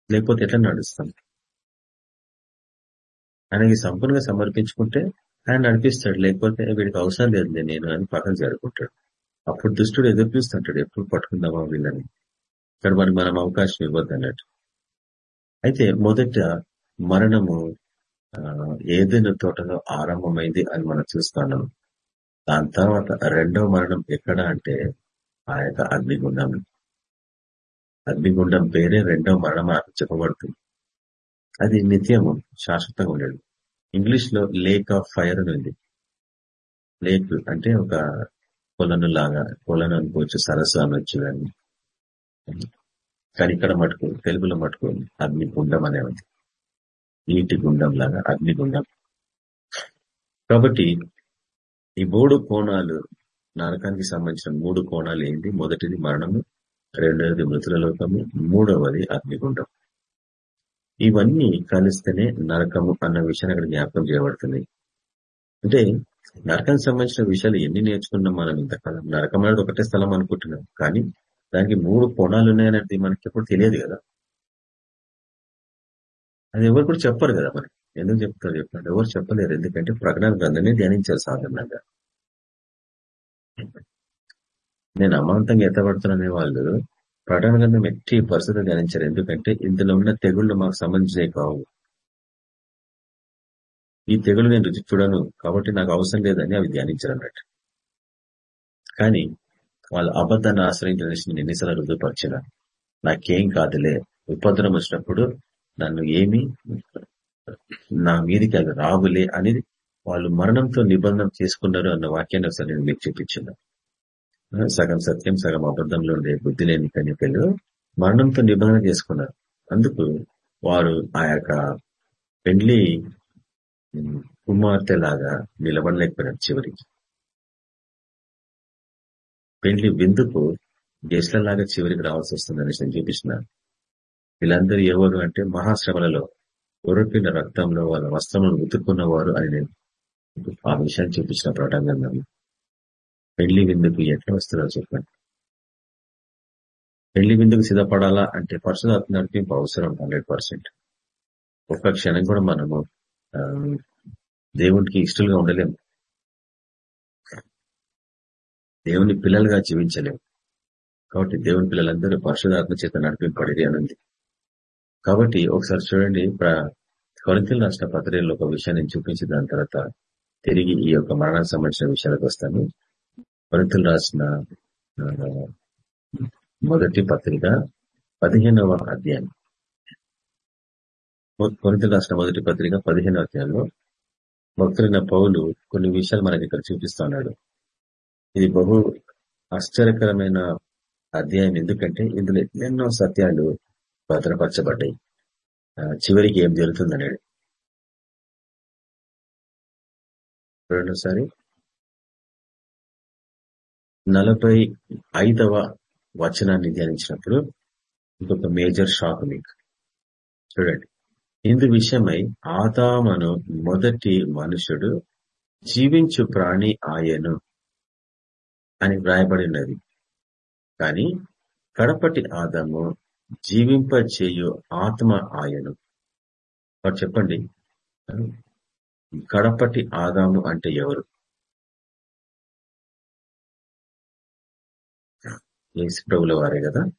లేకపోతే ఎట్లా నడుస్తాం? ఆయనకి సంపూర్ణంగా సమర్పించుకుంటే ఆయన నడిపిస్తాడు లేకపోతే వీడికి అవసరం లేదు నేను అని పక్కన జరుపుకుంటాడు. అప్పుడు దుష్టుడు ఎదురు చూస్తుంటాడు ఎప్పుడు పట్టుకుందామా వీళ్ళని? ఇక్కడ మరి మనం అవకాశం ఇవ్వద్దు అన్నట్టు. అయితే మొదట మరణము ఏదైనా తోటలో ఆరంభమైంది అని మనం చూస్తున్నాం. దాని తర్వాత రెండవ మరణం ఎక్కడ అంటే ఆ యొక్క అగ్నిగుండం అగ్నిగుండం పేరే రెండవ మరణం అని చెప్పబడుతుంది. అది నిత్యము శాశ్వతంగా ఉండేది. ఇంగ్లీష్లో లేక్ ఆఫ్ ఫైర్ అని ఉంది. లేక్ అంటే ఒక కొలను లాగా కొలను అనుకోవచ్చు సరస్సు అనొచ్చు కానీ కానీ ఇక్కడ మటుకు తెలుగులో మటుకు అగ్నిగుండం అనే ఉంది నీటి గుండం లాగా అగ్నిగుండం. కాబట్టి ఈ మూడు కోణాలు నరకానికి సంబంధించిన మూడు కోణాలు ఏంటి? మొదటిది మరణము రెండవది మృతుల లోకము మూడవది అగ్నిగుండం. ఇవన్నీ కలిస్తేనే నరకము అన్న విషయాన్ని అక్కడ జ్ఞాపకం చేయబడుతుంది. అంటే నరకానికి సంబంధించిన విషయాలు ఎన్ని నేర్చుకున్నాం మనం ఇంతకాలం? నరకం అనేది ఒకటే స్థలం అనుకుంటున్నాం. కానీ దానికి మూడు కోణాలు ఉన్నాయనేది మనకి ఎప్పుడు తెలియదు కదా. అది ఎవరు కూడా చెప్పరు కదా మనకి. ఎందుకు చెప్తారు చెప్పండి? ఎవరు చెప్పలేరు. ఎందుకంటే ప్రకటన గ్రంథాన్ని ధ్యానించారు సాధారణంగా. నేను అమాంతంగా ఎత్తబడుతున్నానే వాళ్ళు ప్రకటన గ్రంథం ఎట్టి పరిస్థితి ధ్యానించారు. ఎందుకంటే ఇందులో ఉన్న తెగుళ్ళు మాకు సంబంధించినవి కావు. ఈ తెగులు నేను రుచి చూడను కాబట్టి నాకు అవసరం లేదని అవి ధ్యానించారు అన్నట్టు. కానీ వాళ్ళు అబద్ధాన్ని ఆశ్రయించిన నేను ఎన్నిసార్లు రుజువుపరిచిన నాకేం కాదులే. ఉపద్రం వచ్చినప్పుడు నన్ను ఏమి నా మీదికి అది రావులే అనేది వాళ్ళు మరణంతో నిబంధన చేసుకున్నారు అన్న వాక్యాన్ని ఒకసారి నేను మీకు చూపించిన. సగం సత్యం సగం అబద్ధంలో ఉండే బుద్ధి లేని కన్యకలు మరణంతో నిబంధన చేసుకున్నారు. అందుకు వారు ఆ యొక్క పెండ్లి కుమార్తె లాగా నిలబడలేకపోయినారు చివరికి. పెండ్లి విందుకు గెస్ట్లలాగా చివరికి రావాల్సి వస్తుందని నేను చూపించిన. వీళ్ళందరూ ఎవరు అంటే మహాశ్రమలలో ఉరపిన రక్తంలో వాళ్ళ వస్త్రములను ఉతుక్కున్నవారు అని నేను ఆ విషయాన్ని చూపించిన ప్రటంగా పెళ్ళి విందుకు ఎట్లా వస్తున్నారో చెప్పండి. పెళ్ళి విందుకు సిద్ధపడాలా అంటే పరిశుధాత్మ నడిపింపు అవసరం హండ్రెడ్ పర్సెంట్. ఒక్క క్షణం కూడా మనము దేవునికి ఇష్టలుగా ఉండలేము. దేవుని పిల్లలుగా జీవించలేము. కాబట్టి దేవుని పిల్లలందరూ పరిశుధాత్మ చేత నడిపింపడి అని ఉంది కాబట్టి ఒకసారి చూడండి కొరింతలు రాసిన పత్రికల్లో ఒక విషయాన్ని చూపించిన దాని తర్వాత తిరిగి ఈ యొక్క మరణానికి సంబంధించిన విషయాలకు వస్తాను. కొరింతలు రాసిన మొదటి పత్రిక పదిహేనవ అధ్యాయం. కొరింతలు రాసిన మొదటి పత్రిక పదిహేనవ అధ్యాయంలో భక్తులైన పౌలు కొన్ని విషయాలు మనకి ఇక్కడ చూపిస్తున్నాడు ఇది బహు ఆశ్చర్యకరమైన అధ్యాయం. ఎందుకంటే ఇందులో ఎన్నెన్నో సత్యాలు భద్రపరచబడ్డాయి. చివరికి ఏం జరుగుతుందనేది. రెండోసారి. నలభై ఐదవ వచనాన్ని ధ్యానించినప్పుడు ఇంకొక మేజర్ షాక్ మీకు. చూడండి. ఇందు విషయమై ఆదామను మొదటి మనుషుడు జీవించు ప్రాణి ఆయను అని వ్రాయబడినది. కానీ కడపటి ఆదాము జీవింప చేయు ఆత్మ ఆయను. వారు చెప్పండి. కడపటి ఆదాము అంటే ఎవరు? ఏసు ప్రభుల వారే కదా.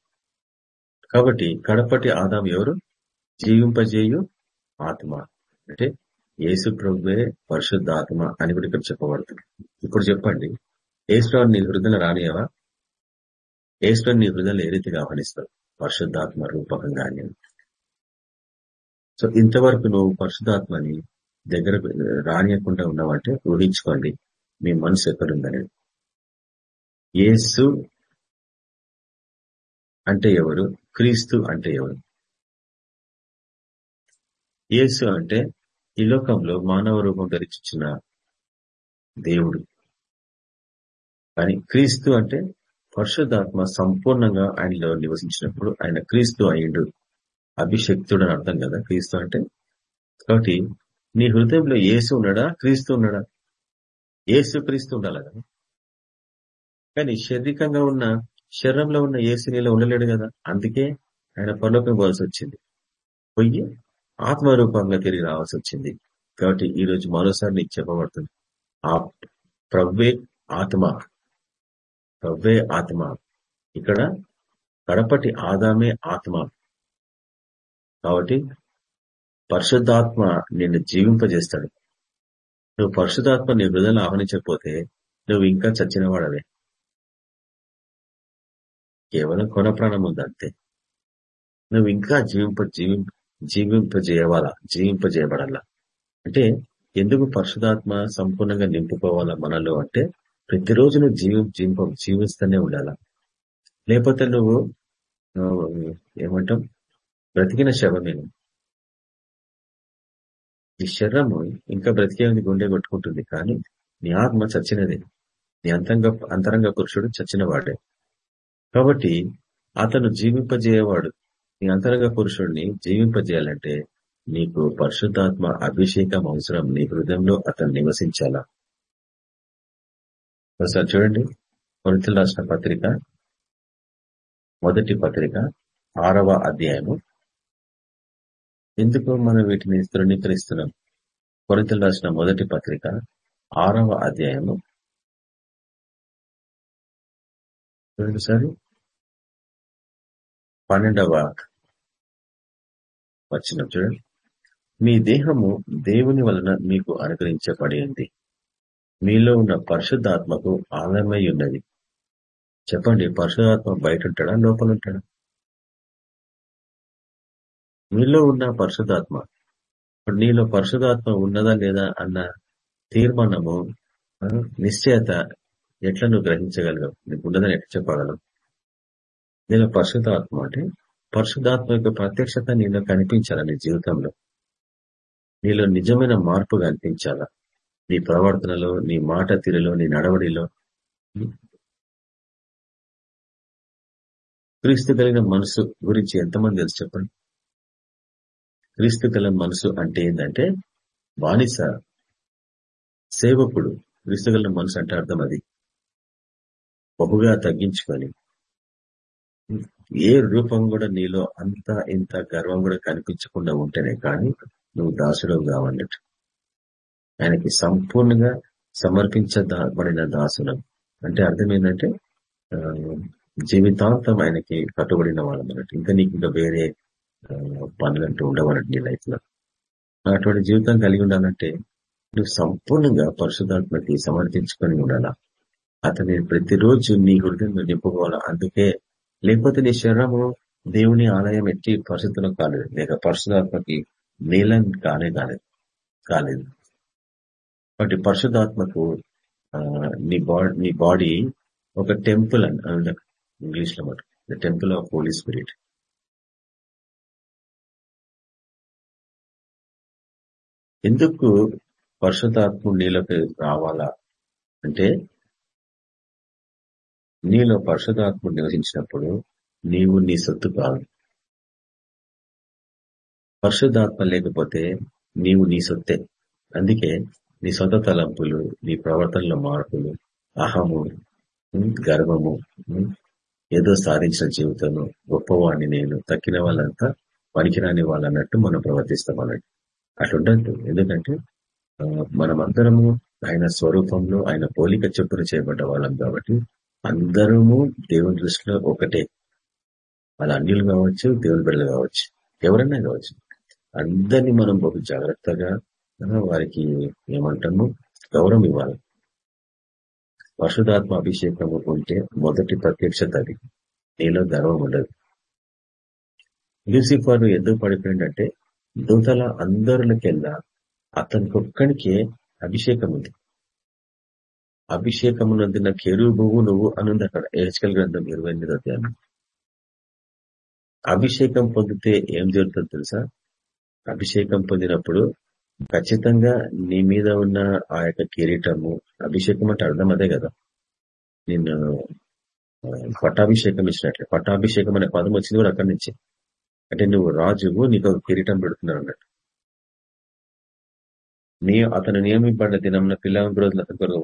కాబట్టి కడపటి ఆదాం ఎవరు? జీవింపజేయు ఆత్మ. అంటే యేసు ప్రభువే పరిశుద్ధ ఆత్మ అని కూడా ఇక్కడ చెప్పబడుతుంది. ఇప్పుడు చెప్పండి. ఏసురావు నీ హృదయ రానియవా? ఏసురావు నీ హృదయలు ఏ రీతిగా ఆహ్వానిస్తావు పరిశుద్ధాత్మ రూపకంగా సో ఇంతవరకు నువ్వు పరిశుద్ధాత్మని దగ్గర రానియకుండా ఉన్నామంటే ఊహించుకోండి మీ మనసు ఎక్కడుందని ఏసు అంటే ఎవరు? క్రీస్తు అంటే ఎవరు? యేసు అంటే ఈ లోకంలో మానవ రూపం ధరించిన దేవుడు. కానీ క్రీస్తు అంటే పరిశుద్ధాత్మ సంపూర్ణంగా ఆయనలో నివసించినప్పుడు ఆయన క్రీస్తు అయ్యుడు. అభిషక్తుడు అని అర్థం కదా క్రీస్తు అంటే? కాబట్టి నీ హృదయంలో ఏసు ఉన్నాడా? క్రీస్తు ఉన్నాడా? ఏసు క్రీస్తు ఉండాలి? కదా కానీ శారీరకంగా ఉన్న శరీరంలో ఉన్న ఏసు నీలో ఉండలేడు కదా? అందుకే ఆయన పరలోకం పోవాల్సి వచ్చింది. పోయి ఆత్మరూపంగా తిరిగి రావాల్సి వచ్చింది. కాబట్టి ఈ రోజు మరోసారి నీకు చెప్పబడుతుంది. ఆ ప్రవ్వే ఆత్మ. ప్రవ్వే ఆత్మ. ఇక్కడ కడపటి ఆదామే ఆత్మ. కాబట్టి పరిశుద్ధాత్మ నిన్ను జీవింపజేస్తాడు నువ్వు పరిశుద్ధాత్మ నీ హృదయంలో ఆహ్వానించకపోతే నువ్వు ఇంకా చచ్చిన వాడవే కేవలం కొన ప్రాణం ఉంది అంతే. నువ్వు ఇంకా జీవింప జీవి జీవింపజేయవాలా జీవింపజేయబడాలా? అంటే ఎందుకు పరిశుధాత్మ సంపూర్ణంగా నింపుకోవాలా మనలో అంటే ప్రతిరోజు నువ్వు జీవి జీవింప జీవిస్తూనే ఉండాలా? లేకపోతే నువ్వు ఏమంటాం? బ్రతికిన శవమే ఈ శరీరము ఇంకా బ్రతికే గుండె కొట్టుకుంటుంది కానీ నీ ఆత్మ చచ్చినదే. నీ అంతంగా అంతరంగ పురుషుడు చచ్చిన వాడే కాబట్టి అతను జీవింపజేయవాడు. నీ అంతరంగ పురుషుడిని జీవింపజేయాలంటే నీకు పరిశుద్ధాత్మ అభిషేకం అవసరం. నీ హృదయంలో అతను నివసించాలా? ఒకసారి చూడండి. కొరితలు రాసిన పత్రిక మొదటి పత్రిక ఆరవ అధ్యాయము ఎందుకు మనం వీటిని తృణీకరిస్తున్నాం కొరితలు రాసిన మొదటి పత్రిక ఆరవ అధ్యాయము. చూడండి సార్. పన్నెండవ వచ్చిన చూడండి. మీ దేహము దేవుని వలన మీకు అనుగ్రహించబడింది. మీలో ఉన్న పరిశుద్ధాత్మకు ఆలయమై ఉన్నది. చెప్పండి పరిశుధాత్మ బయట ఉంటాడా? లోపల ఉంటాడా? మీలో ఉన్న పరిశుధాత్మ ఇప్పుడు నీలో పరిశుధాత్మ ఉన్నదా లేదా అన్న తీర్మానము నిశ్చయత ఎట్లా నువ్వు గ్రహించగలవు? నీకు ఉన్నదని ఎట్లా చెప్పగలవు? నీలో పరిశుధాత్మ అంటే పరిశుధాత్మ యొక్క ప్రత్యక్షత నీలో కనిపించాలా నీ జీవితంలో? నీలో నిజమైన మార్పు కనిపించాలా? నీ ప్రవర్తనలో నీ మాట తీరులో నీ నడవడిలో? క్రీస్తు కలిగిన మనసు గురించి ఎంతమంది తెలుసు చెప్పండి? క్రీస్తు గల మనసు అంటే ఏంటంటే బానిస సేవకుడు క్రీస్తు గల మనసు అంటే అర్థం అది. బహుగా తగ్గించుకొని. ఏ రూపం కూడా నీలో అంత ఇంత గర్వం కూడా కనిపించకుండా ఉంటేనే కానీ నువ్వు దాసుడు కావన్నట్టు. ఆయనకి సంపూర్ణంగా సమర్పించబడిన దాసులం. అంటే అర్థం ఏంటంటే జీవితాంతం ఆయనకి కట్టుబడిన వాళ్ళం అన్నట్టు ఇంకా నీకు ఇంకా వేరే పనులంటూ ఉండవాలంటే నీ లైఫ్లో అటువంటి జీవితం కలిగి ఉండాలంటే నువ్వు సంపూర్ణంగా పరిశుధాత్మకి సమర్థించుకొని ఉండాలా? అతని ప్రతిరోజు నీ హృదయంలో నింపుకోవాలా? అందుకే లేకపోతే నీ శరీరము దేవుని ఆలయం ఎట్టి పరిశుద్ధం కాలేదు. లేక పరిశుధాత్మకి నీలం కానే కాలేదు. కాలేదు. కాబట్టి పరిశుధాత్మకు నీ బాడీ నీ బాడీ ఒక టెంపుల్ అని ఇంగ్లీష్లో మాట the temple of holy spirit. ఎందుకు పరిశుధాత్మ నీలోకి రావాలా? అంటే నీలో పరిశుధాత్మ నివసించినప్పుడు నీవు నీ సొత్తు కాదు. పరిశుద్ధాత్మ లేకపోతే నీవు నీ సొత్తే. అందుకే నీ సొంత తలంపులు నీ ప్రవర్తనలో మార్పులు అహము గర్వము ఏదో సాధించిన జీవితంలో గొప్పవాణ్ణి నేను తక్కిన వాళ్ళంతా పనికిరాని వాళ్ళన్నట్టు మనం ప్రవర్తిస్తాం అన్నట్టు అట్లుండద్దు ఎందుకంటే మనమందరము ఆయన స్వరూపంలో ఆయన పోలిక చెప్పులు చేయబడ్డ వాళ్ళం కాబట్టి అందరము దేవుని దృష్టిలో ఒకటే. వాళ్ళ అన్యులు కావచ్చు దేవుని బిడ్డలు కావచ్చు ఎవరైనా కావచ్చు. అందరినీ మనం బహు జాగ్రత్తగా వారికి ఏమంటాము? గౌరవం ఇవ్వాలి. పరిశుధాత్మ అభిషేకము ఉంటే మొదటి ప్రత్యక్షత అది. నీలో గర్వం ఉండదు. లూసిఫర్ ఎందుకు పడిపోయిందంటే దూతల అందరికెల్లా అతనికి ఒక్కడికే అభిషేకం ఉంది అభిషేకం నందిన కెరుబువు నువ్వు అనుంది అక్కడ ఏడ్చకల్ గ్రంథం ఇరవై ఎనిమిది అధ్యాయం అభిషేకం పొందితే ఏం జరుగుతుందో తెలుసా? అభిషేకం పొందినప్పుడు ఖచ్చితంగా నీ మీద ఉన్న ఆ యొక్క కిరీటము అభిషేకం అంటే అర్థం అదే కదా. నిన్ను పట్టాభిషేకం ఇచ్చినట్లే. పట్టాభిషేకం అనే పదం వచ్చింది కూడా అక్కడి నుంచి. అంటే నువ్వు రాజువు నీకు ఒక కిరీటం పెడుతున్నావు అన్నట్టు. నీ అతను నియమింపడిన దినం పిల్లల రోజులు అతని కొరకు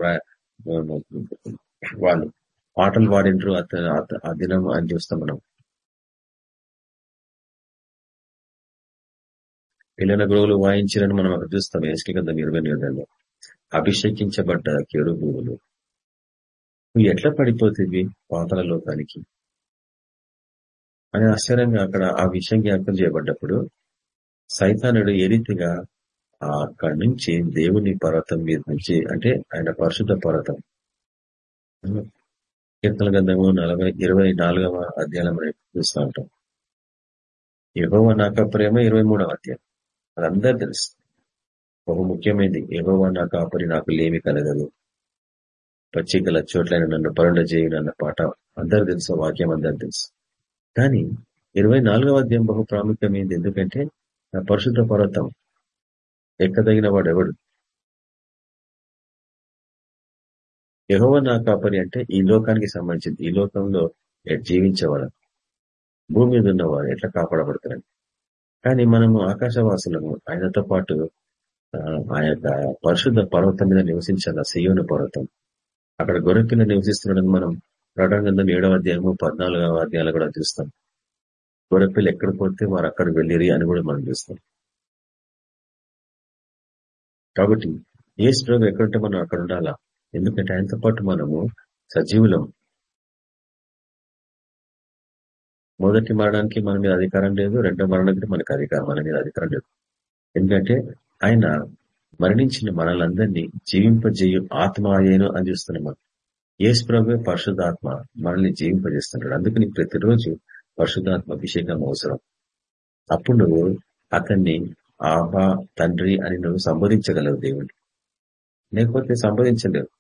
వాళ్ళు పాటలు పాడిండ్రు అతను ఆ దినం అని చూస్తాం మనం. పిల్లల గురువులు వాయించారని మనం అక్కడ చూస్తాం. ఏసుకి కదా ఇరవై నెలలో అభిషేకించబడ్డ కెరు భూములు నువ్వు ఎట్లా పడిపోతుంది పాతల లోకానికి? అని ఆశ్చర్యంగా అక్కడ ఆ విషయం జ్ఞాపకం చేయబడ్డప్పుడు సైతానుడు ఏ రీతిగా అక్కడి నుంచి దేవుని పర్వతం మీద నుంచి అంటే ఆయన పరిశుద్ధ పర్వతం. కీర్తన గంధము నలభై ఇరవై నాలుగవ అధ్యాయం చూస్తూ ఉంటాం. ఎగవ నాక ప్రేమ ఇరవై మూడవ అధ్యాయం. అదందరూ తెలుసు. బహు ముఖ్యమైనది ఎగవ నా కాపరి నాకు లేమి కలగదు. పచ్చికల చోట్లైన నన్ను పరుండ అన్న పాట అందరు తెలుసు. వాక్యం అందరు తెలుసు. కానీ ఇరవై నాలుగవ అధ్యాయం బహు ప్రాముఖ్యమైంది ఎందుకంటే ఆ పరిశుద్ధ పర్వతం ఎక్కదగిన వాడు ఎవడు? యహోవ నా కాపరి అంటే ఈ లోకానికి సంబంధించింది. ఈ లోకంలో జీవించేవాడు భూమి మీద ఉన్నవారు ఎట్లా కాపాడబడతారని కానీ మనము ఆకాశవాసులము. ఆయనతో పాటు ఆ యొక్క పరిశుద్ధ పర్వతం మీద నివసించాల సియోను పర్వతం. అక్కడ గొర్రెపిల్ల నివసిస్తున్నాడని మనం ప్రకటన ఏడవ అధ్యాయము పద్నాలుగవ అధ్యాయాలు కూడా చూస్తాం. గొర్రెపిల్ల ఎక్కడ పోతే వారు అక్కడ వెళ్ళిరి అని కూడా మనం చూస్తాం. కాబట్టి ఏ స్ట్రోగ్ ఎక్కడంటే మనం అక్కడ ఉండాలా? ఎందుకంటే ఆయనతో పాటు మనము సజీవులం. మొదటి మరణానికి మన మీద అధికారం లేదు రెండో మరణానికి మనకు అధికారం మన మీద అధికారం లేదు. ఎందుకంటే ఆయన మరణించిన మనలందరినీ జీవింపజేయు ఆత్మ అయ్యేను అని చూస్తున్నాం మనం. యేసు ప్రభు పరిశుద్ధాత్మ మనల్ని జీవింపజేస్తున్నాడు. అందుకని ప్రతిరోజు పరిశుద్ధాత్మ అభిషేకం అవసరం. అప్పుడు నువ్వు అతన్ని ఆహా తండ్రి అని నువ్వు సంబోధించగలవు దేవుడు. లేకపోతే సంబోధించలేవు.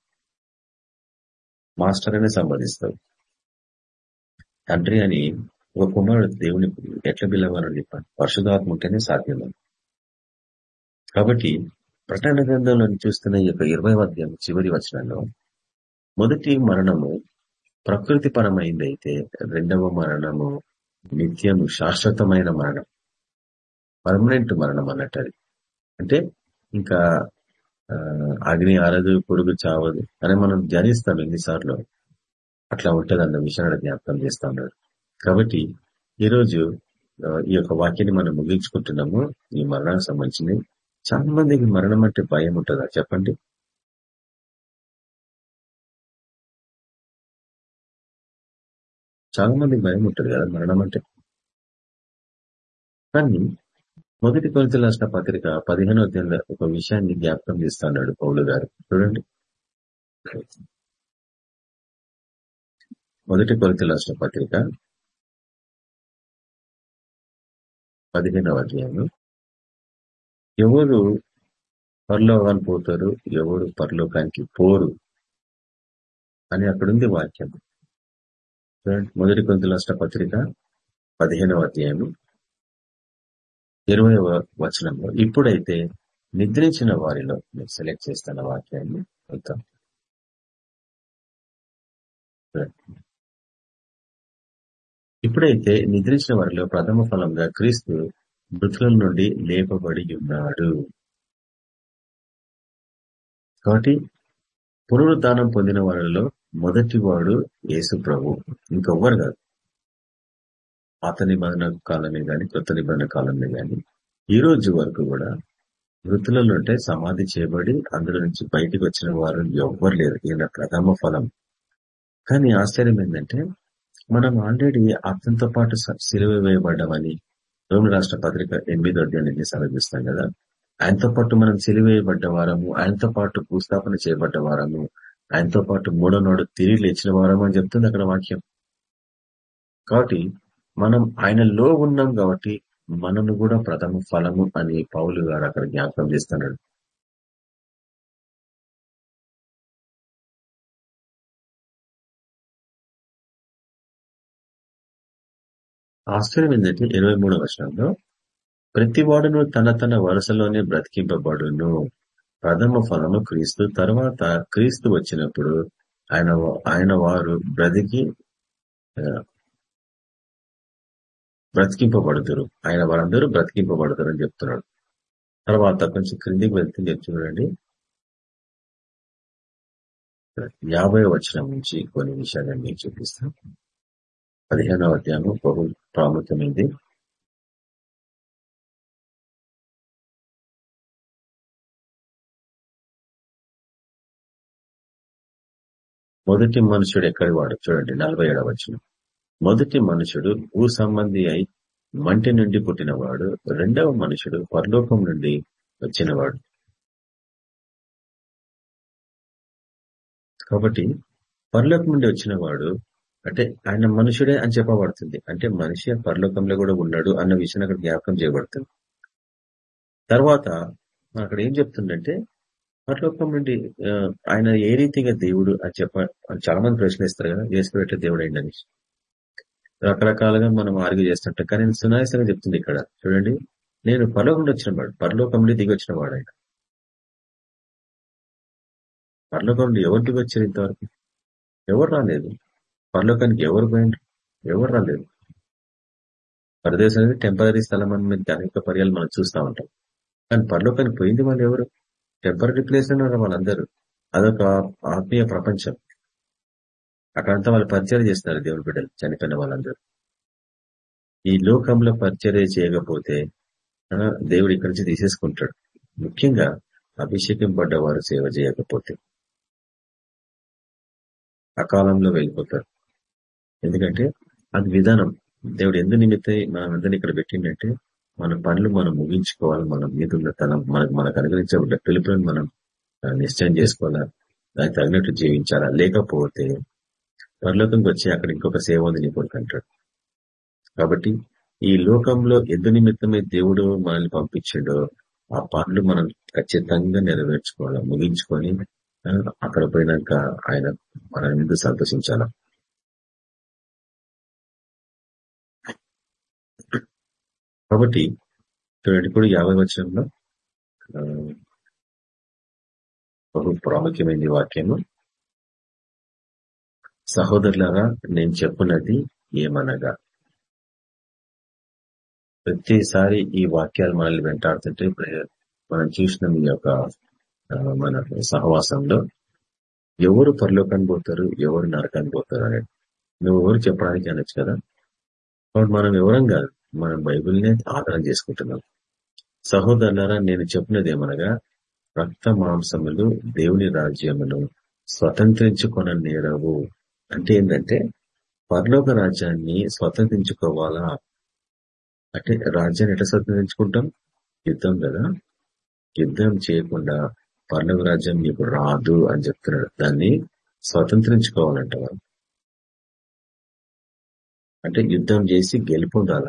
మాస్టర్ అనే సంబోధిస్తావు. తండ్రి అని ఒక కుమారుడు దేవుని ఎట్లా పిలవాలని చెప్పాను పరిశుధాత్మ ఉంటేనే సాధ్యం కాబట్టి ప్రకటన గ్రంథంలో చూస్తున్న ఈ యొక్క ఇరవై అధ్యాయం చివరి వచనంలో మొదటి మరణము ప్రకృతి పరమైందైతే రెండవ మరణము నిత్యం శాశ్వతమైన మరణం. పర్మనెంట్ మరణం అన్నట్టు అది అంటే ఇంకా అగ్ని ఆరదు పొడుగు చావదు అని మనం ధ్యానిస్తాం ఎన్నిసార్లు. అట్లా ఉంటది అన్న విషయాన్ని జ్ఞాపకం చేస్తా ఉన్నాడు. కాబట్టి ఈరోజు ఈ యొక్క వాక్యాన్ని మనం ముగించుకుంటున్నాము. ఈ మరణానికి సంబంధించింది. చాలా మందికి మరణం అంటే భయం ఉంటుందా? చెప్పండి. చాలా మంది భయం ఉంటుంది కదా మరణం అంటే. కానీ మొదటి కొరిత రాసిన పత్రిక పదిహేనో అధ్యాయంలో ఒక విషయాన్ని జ్ఞాపకం చేస్తున్నాడు పౌలు గారు. చూడండి. మొదటి కొరిత రాసిన పత్రిక పదిహేనవ అధ్యాయం ఎవరు పరలోకాన్ని పోతారు ఎవరు పరలోకానికి పోరు అని అక్కడుంది వాక్యం. మొదటి కొంత రాష్ట్ర పత్రిక పదిహేనవ అధ్యాయము ఇరవై వచనంలో ఇప్పుడైతే నిద్రించిన వారిలో నేను సెలెక్ట్ చేస్తున్న వాక్యాన్ని వెళ్తాం ఇప్పుడైతే నిద్రించిన వారిలో ప్రథమ ఫలంగా క్రీస్తు మృతుల నుండి లేపబడి ఉన్నాడు. కాబట్టి పునరుద్ధానం పొందిన వారిలో మొదటి వాడు యేసు ప్రభు. ఇంకెవ్వరు కాదు. పాత నిబంధన కాలమే గాని కృత నిబంధన కాలమే గాని ఈ రోజు వరకు కూడా మృతులలో ఉంటే సమాధి చేయబడి అందులో నుంచి బయటకు వచ్చిన వారు ఎవ్వరు లేరు. ఈయన ప్రథమ ఫలం. కానీ ఆశ్చర్యం ఏంటంటే మనం ఆల్రెడీ అతనితో పాటు సిలువ వేయబడ్డామని రోమి రాష్ట్ర పత్రిక ఎనిమిదో అధ్యాయాన్ని సమర్పిస్తాం కదా. ఆయనతో పాటు మనం సిలివేయబడ్డ వారము ఆయనతో పాటు భూస్థాపన చేయబడ్డ వారము ఆయనతో పాటు మూడో నాడు తిరిగి లేచిన వారం అని చెప్తుంది అక్కడ వాక్యం. కాబట్టి మనం ఆయనలో ఉన్నాం కాబట్టి మనను కూడా ప్రథమ ఫలము అని పౌలు గారు అక్కడ జ్ఞాపకం చేస్తున్నాడు. ఆశ్చర్యం ఏంటంటే ఇరవై మూడవ వర్షంలో ప్రతివాడును తన తన వరుసలోనే బ్రతికింపబడును. ప్రథమ ఫలము క్రీస్తు తర్వాత క్రీస్తు వచ్చినప్పుడు ఆయన ఆయన వారు బ్రతికి బ్రతికింపబడుతురు ఆయన వారందరూ బ్రతికింపబడతారు అని చెప్తున్నాడు. తర్వాత కొంచెం క్రిందికి వెళ్తే చెప్తున్నాడండి యాభై వచనం నుంచి కొన్ని విషయాలు మీకు చూపిస్తాం పదిహేనవ అధ్యాయం బహు ప్రాముఖ్యమైంది మొదటి మనుషుడు ఎక్కడి వాడు? చూడండి నలభై ఏడవ మొదటి మనుషుడు భూ సంబంధి అయి మంటి నుండి పుట్టినవాడు రెండవ మనుషుడు పరలోకం నుండి వచ్చినవాడు. కాబట్టి పరలోకం నుండి వచ్చినవాడు అంటే ఆయన మనుషుడే అని చెప్పబడుతుంది. అంటే మనిషి పరలోకంలో కూడా ఉన్నాడు అన్న విషయం అక్కడ జ్ఞాపకం చేయబడుతుంది. తర్వాత అక్కడ ఏం చెప్తుందంటే పరలోకం నుండి ఆయన ఏ రీతిగా దేవుడు అని చెప్ప చాలా మంది ప్రశ్నిస్తారు కదా చేసుకునేట్టు దేవుడు అయిందని రకరకాలుగా మనం ఆర్గ్యూ చేస్తుంటాం. కానీ నేను సునాయాసంగా చెప్తుంది ఇక్కడ. చూడండి. నేను పరలోకం నుండి వచ్చిన వాడు. పరలోకం నుండి దిగి వచ్చిన వాడు ఆయన. పరలోకం నుండి ఎవరు దిగి వచ్చారు ఇంతవరకు? ఎవరు రాలేదు? పరలోకానికి ఎవరు పోయిండ్రు ఎవరు రాలేదు? పరదేశం అనేది టెంపరీ స్థలం అని దాని అనేక పర్యాలు మనం చూస్తూ ఉంటాం. కానీ పరలోకానికి పోయింది వాళ్ళు ఎవరు? టెంపరీ ప్లేస్ ఉన్నారు వాళ్ళందరూ. అదొక ఆత్మీయ ప్రపంచం. అక్కడంతా వాళ్ళు పరిచయం చేస్తున్నారు దేవుడి బిడ్డలు చనిపోయిన వాళ్ళందరూ. ఈ లోకంలో పరిచర్య చేయకపోతే దేవుడు ఇక్కడి నుంచి తీసేసుకుంటాడు. ముఖ్యంగా అభిషేకింపడ్డ వారు సేవ చేయకపోతే. అకాలంలో వెళ్ళిపోతారు. ఎందుకంటే అది విధానం. దేవుడు ఎందు నిమిత్తే మనం అందరినీ ఇక్కడ పెట్టిండంటే మన పనులు మనం ముగించుకోవాలి మన మీద ఉన్న మనకు మనకు అనుగ్రహించబడ్డ పిలుపులను మనం నిశ్చయం చేసుకోవాలా? దానికి తగినట్టు జీవించాలా? లేకపోతే పరలోకంకి వచ్చి అక్కడ ఇంకొక సేవ ఉంది నీ కొడుకు అంటాడు. కాబట్టి ఈ లోకంలో ఎందు నిమిత్తమే దేవుడు మనల్ని పంపించాడో ఆ పనులు మనం ఖచ్చితంగా నెరవేర్చుకోవాలి? ముగించుకొని అక్కడ పోయినాక ఆయన మన ఎందుకు సంతోషించాలా? కాబట్టి చూడండి ఇప్పుడు యాభై వచనంలో బహు ప్రాముఖ్యమైన వాక్యము. సహోదరులారా నేను చెప్పున్నది ఏమనగా? ప్రతిసారి ఈ వాక్యాలు మనల్ని వెంటాడుతుంటే మనం చూసిన ఈ యొక్క మన సహవాసంలో ఎవరు పరలోకానికి పోతారు ఎవరు నరకాన్ని పోతారు అనేది నువ్వు ఎవరు చెప్పడానికి అనొచ్చు కదా? కాబట్టి మనం ఎవరం కాదు. మనం బైబిల్నే ఆదరణ చేసుకుంటున్నాం. సహోదరులరా నేను చెప్పినది ఏమనగా రక్త మాంసములు దేవుని రాజ్యమును స్వతంత్రించుకొన నేరవు. అంటే ఏంటంటే పరలోక రాజ్యాన్ని స్వతంత్రించుకోవాలా? అంటే రాజ్యాన్ని ఎట్లా స్వతంత్రించుకుంటాం? యుద్ధం కదా. యుద్ధం చేయకుండా పర్లోక రాజ్యం మీకు రాదు అని చెప్తున్నాడు. దాన్ని స్వతంత్రించుకోవాలంట అంటే యుద్ధం చేసి గెలుపొందాల?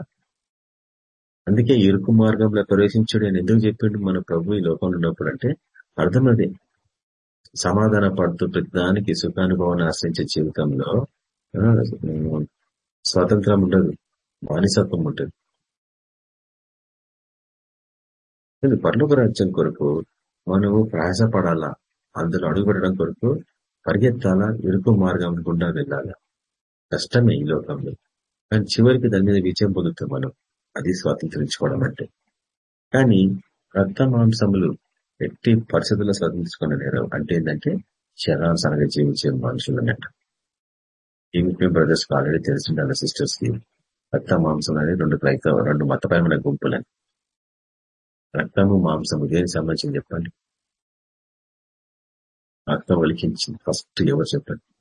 అందుకే ఇరుకు మార్గంలో ప్రవేశించడు అని ఎందుకు చెప్పిండు మన ప్రభు ఈ లోకంలో ఉన్నప్పుడు అంటే అర్థం అదే. సమాధాన పడుతూ ప్రతిదానికి సుఖానుభవాన్ని ఆశ్రయించే జీవితంలో స్వాతంత్రం ఉండదు బానిసత్వం ఉంటుంది పర్లోక రాజ్యం కొరకు మనము ప్రయాసపడాలా? అందులో అడుగుపెట్టడం కొరకు పరిగెత్తాలా? ఇరుకు మార్గం గుండా వెళ్ళాలా? కష్టమే ఈ లోకంలో. కానీ చివరికి దాని మీద విజయం పొందుతాం మనం. అది స్వాతంత్రించుకోవడం అంటే. కానీ రక్త మాంసములు ఎట్టి పరిస్థితుల్లో స్వాతంత్రించుకున్న అంటే ఏంటంటే శరానుసారంగా జీవించే మనుషులు అన్నట్టు ఈ బ్రదర్స్ ఆల్రెడీ తెలిసిండాలి సిస్టర్స్కి రక్త మాంసం అనేది రెండు రైత రెండు మతపరమైన గుంపులని. రక్తము మాంసము దేనికి సంబంధించింది చెప్పండి? రక్తం ఒలికించింది. ఫస్ట్ ఎవరు చెప్పండి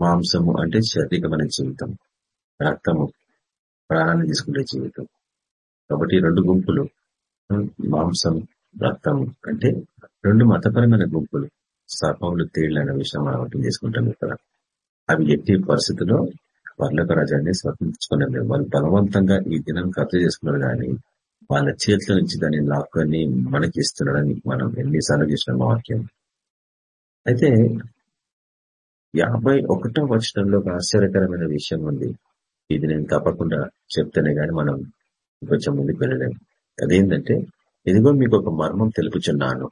మాంసము అంటే శారీరకమైన జీవితం రక్తము ప్రాణాన్ని తీసుకునే జీవితం. కాబట్టి రెండు గుంపులు మాంసం రక్తం అంటే రెండు మతపరమైన గుంపులు. సర్పములు తేళ్ళు అనే విషయం మనం అర్థం చేసుకుంటాం ఇక్కడ. అవి ఎట్టి పరిస్థితుల్లో వర్లక రాజ్యాన్ని స్వతంత్రించుకున్నారు వాళ్ళు బలవంతంగా ఈ దినం ఖర్చు చేసుకున్నారు కానీ వాళ్ళ చేతుల నుంచి దాన్ని లాక్కొని మనకి ఇస్తున్నాడని మనం ఎన్నిసార్లు చేసిన వాక్యం. అయితే యాభై ఒకటో వచనంలో ఒక ఆశ్చర్యకరమైన విషయం ఉంది. ఇది నేను తప్పకుండా చెప్తేనే గాని మనం కొంచెం ముందుకు వెళ్ళలేము అదేంటంటే ఇదిగో మీకు ఒక మర్మం తెలుపుచున్నాను.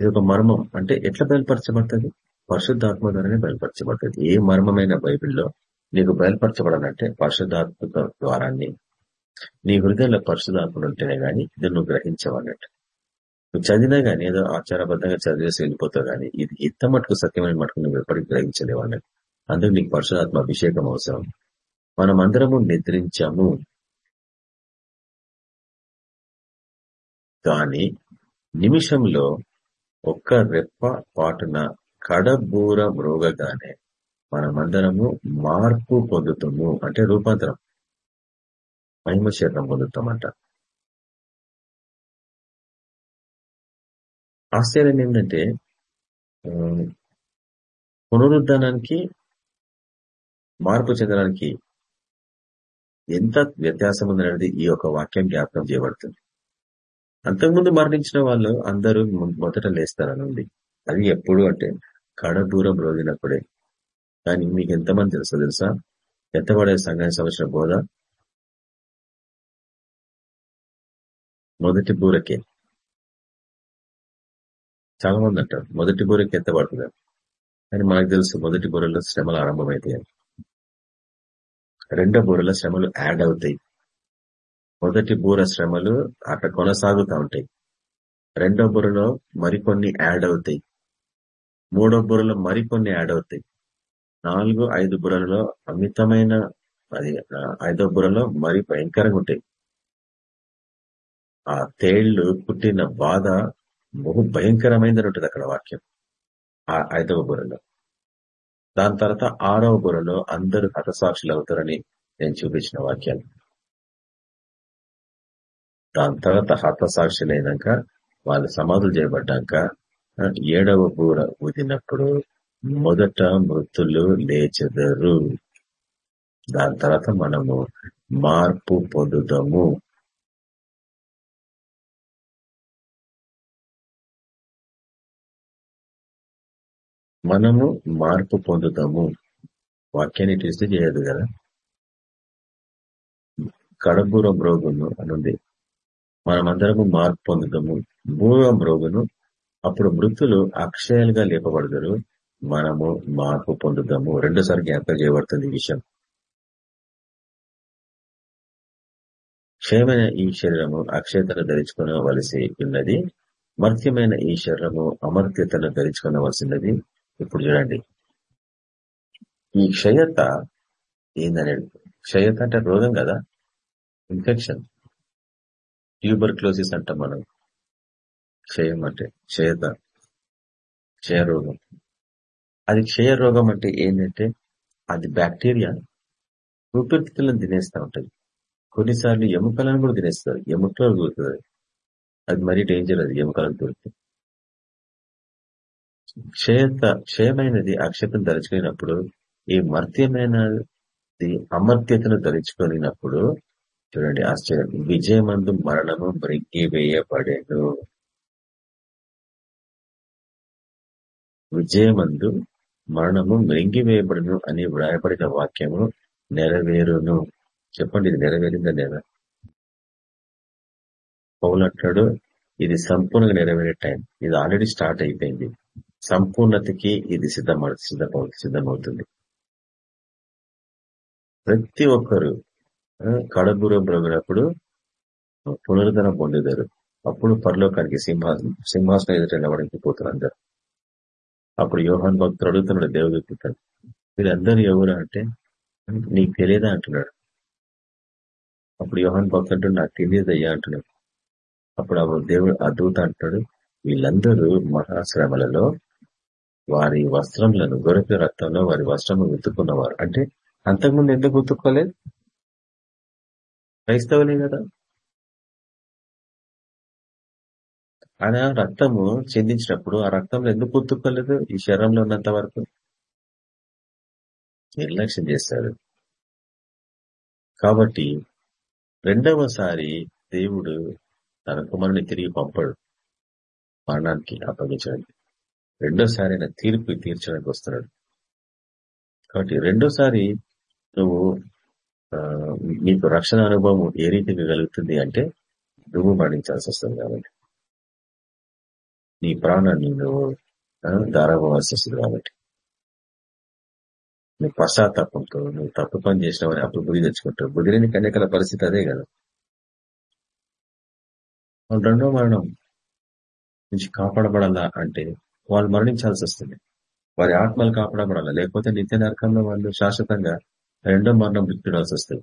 ఇది ఒక మర్మం. అంటే ఎట్లా బయలుపరచబడుతుంది? పరిశుద్ధాత్మ ద్వారానే బయలుపరచబడుతుంది. ఏ మర్మమైన బైబిల్లో నీకు బయలుపరచబడాలంటే పరిశుద్ధాత్మ ద్వారాన్ని నీ హృదయంలో పరిశుద్ధాత్మలు ఉంటేనే గాని ఇది నువ్వు గ్రహించవన్నట్టు. చదివినా కానీ ఏదో ఆచారబద్ధంగా చదివేసి వెళ్ళిపోతావు కానీ ఇది ఇంత మటుకు సత్యమైన మటుకు నువ్వు ఎప్పటికీ గ్రహించలేవు అన్నట్టు. అందుకు నీకు పరశురాత్మ అభిషేకం అవసరం. మనం అందరము నిద్రించాము. కానీ నిమిషంలో ఒక్క రెప్ప పాటున కడబూర మ్రోగగానే మనమందరము మార్పు పొందుతాము. అంటే రూపాంతరం. మహిమ శరీరం పొందుతామంట. ఆశ్చర్యం ఏంటంటే పునరుద్ధానానికి మార్పు చెందడానికి ఎంత వ్యత్యాసం ఉందనేది ఈ యొక్క వాక్యం జ్ఞాపకం చేయబడుతుంది. అంతకుముందు మరణించిన వాళ్ళు అందరూ మొదట లేస్తారని ఉంది అది ఎప్పుడు అంటే కడదూరం రోజునప్పుడే కానీ మీకు ఎంతమంది తెలుసా తెలుసా? ఎత్తబడే సంఘానికి సంవత్సరం బోధ? మొదటి బూరకే. చాలా మంది అంటారు మొదటి బూరకి ఎత్తబడుతున్నారు కానీ మనకు తెలుసు మొదటి బూరలో శ్రమలు ఆరంభమవుతాయి రెండో బూరలో శ్రమలు యాడ్ అవుతాయి. మొదటి బూర శ్రమలు అట్లా కొనసాగుతూ ఉంటాయి. రెండో బుర్రలో మరికొన్ని యాడ్ అవుతాయి. మూడో బుర్రలో మరికొన్ని యాడ్ అవుతాయి. నాలుగు ఐదు బుర్రలలో అమితమైన అది ఐదో బుర్రలో మరి భయంకరంగా ఉంటాయి. ఆ తేళ్ళు పుట్టిన బాధ బహు భయంకరమైనది ఉంటుంది అక్కడ వాక్యం. ఆ ఐదవ బుర్రలో. దాని తర్వాత ఆరవ బుర్రలో అందరూ హతసాక్షులు అవుతారని నేను చూపించిన వాక్యాలు. దాని తర్వాత హతసాక్షులైనాక వాళ్ళు సమాధులు చేయబడ్డాక ఏడవ బూర ఊదినప్పుడు మొదట మృతులు లేచెదరు. దాని తర్వాత మనము మార్పు పొందుదాము. మనము మార్పు పొందుతాము. వాక్యాన్ని టెస్ట్ చేయదు కదా? కడబూరం రోగును అనుంది. మనమందరము మార్పు పొందుతాము. భూరం రోగును అప్పుడు మృతులు అక్షయాలుగా లేపబడతారు మనము మార్పు పొందుతాము. రెండోసారి జ్ఞాపకం చేయబడుతుంది ఈ విషయం. క్షయమైన ఈ శరీరము అక్షయతను ధరించుకోవలసి ఉన్నది. మర్త్యమైన ఈ శరీరము అమర్త్యతను ధరించుకోవలసినది ఇప్పుడు చూడండి. ఈ క్షయత ఏందనేది? క్షయత అంటే రోగం కదా? ఇన్ఫెక్షన్. ట్యూబర్ క్లోసిస్ అంటాం మనం. క్షయం అంటే క్షయత. క్షయరోగం. అది క్షయ రోగం అంటే ఏంటంటే అది బ్యాక్టీరియా. ఊపిరితిత్తులను తినేస్తూ ఉంటుంది. కొన్నిసార్లు ఎముకలను కూడా తినేస్తారు. ఎముకలు దొరుకుతుంది. అది మరీ డేంజర్ అది ఎముకలకు దొరుకుతుంది క్షయత క్షయమైనది అక్షతను ధరించుకున్నప్పుడు ఈ మర్త్యమైనది అమర్త్యతను ధరించుకొనినప్పుడు చూడండి ఆశ్చర్యం. విజయమందు మరణము మృంగి వేయబడేను. విజయమందు మరణము మృంగి వేయబడును అని వ్రాయబడిన వాక్యము నెరవేరును. చెప్పండి ఇది నెరవేరిందా లేదా? పౌలు ఇది సంపూర్ణంగా నెరవేరే టైం. ఇది ఆల్రెడీ స్టార్ట్ అయిపోయింది. సంపూర్ణతకి ఇది సిద్ధమ సిద్ధమవుతుంది. ప్రతి ఒక్కరు కడబూరం బ్రమినప్పుడు పునరుద్ధరణ పొందేదారు. అప్పుడు పరలోకానికి సింహా సింహాసనం ఎదుట నిలవడానికి పోతారు అందరు. అప్పుడు యోహాన్ భక్తుడు అడుగుతున్నాడు దేవుడు వీళ్ళందరూ ఎవరు అంటే నీకు తెలియదా? అంటున్నాడు. అప్పుడు యోహాన్ భక్తుడు అంటూ నాకు తెలియదయ్యా అంటున్నాడు. అప్పుడు ఆ దేవుడు అద్భుత అంటున్నాడు వీళ్ళందరూ మహాశ్రమలలో వారి వస్త్రములను గొరపి రక్తంలో వారి వస్త్రము ఉతుక్కున్నవారు. అంటే అంతకుముందు ఎందుకు ఉతుక్కోలేదు? క్రైస్తవులే కదా. ఆయన రక్తము చెందించినప్పుడు ఆ రక్తంలో ఎందుకు గుర్తుకోలేదు ఈ శరీరంలో ఉన్నంత వరకు నిర్లక్ష్యం చేస్తారు కాబట్టి రెండవసారి దేవుడు తన కుమారుని తిరిగి పంపడు. మరణానికి అప్పగించడానికి. రెండోసారి ఆయన తీర్పు తీర్చడానికి వస్తున్నాడు. కాబట్టి రెండోసారి నువ్వు నీకు రక్షణ అనుభవం ఏ రీతిగా కలుగుతుంది అంటే నువ్వు మరణించాల్సి వస్తుంది కాబట్టి. నీ ప్రాణాన్ని నువ్వు దారాబోవాల్సి వస్తుంది కాబట్టి. నువ్వు పశ్చాత్తాపంతో నువ్వు తప్పు పని చేసినావని అప్పుడు బుద్ధి తెచ్చుకుంటావు. బుద్ధిని కన్యకల పరిస్థితి అదే కదా. రెండో మరణం నుంచి కాపాడబడాలా అంటే వాళ్ళు మరణించాల్సి వస్తుంది. వారి ఆత్మలు కాపాడబడాలి. లేకపోతే నిత్య నరకంలో వాళ్ళు శాశ్వతంగా రెండో మరణం విడిపిడాల్సి వస్తుంది.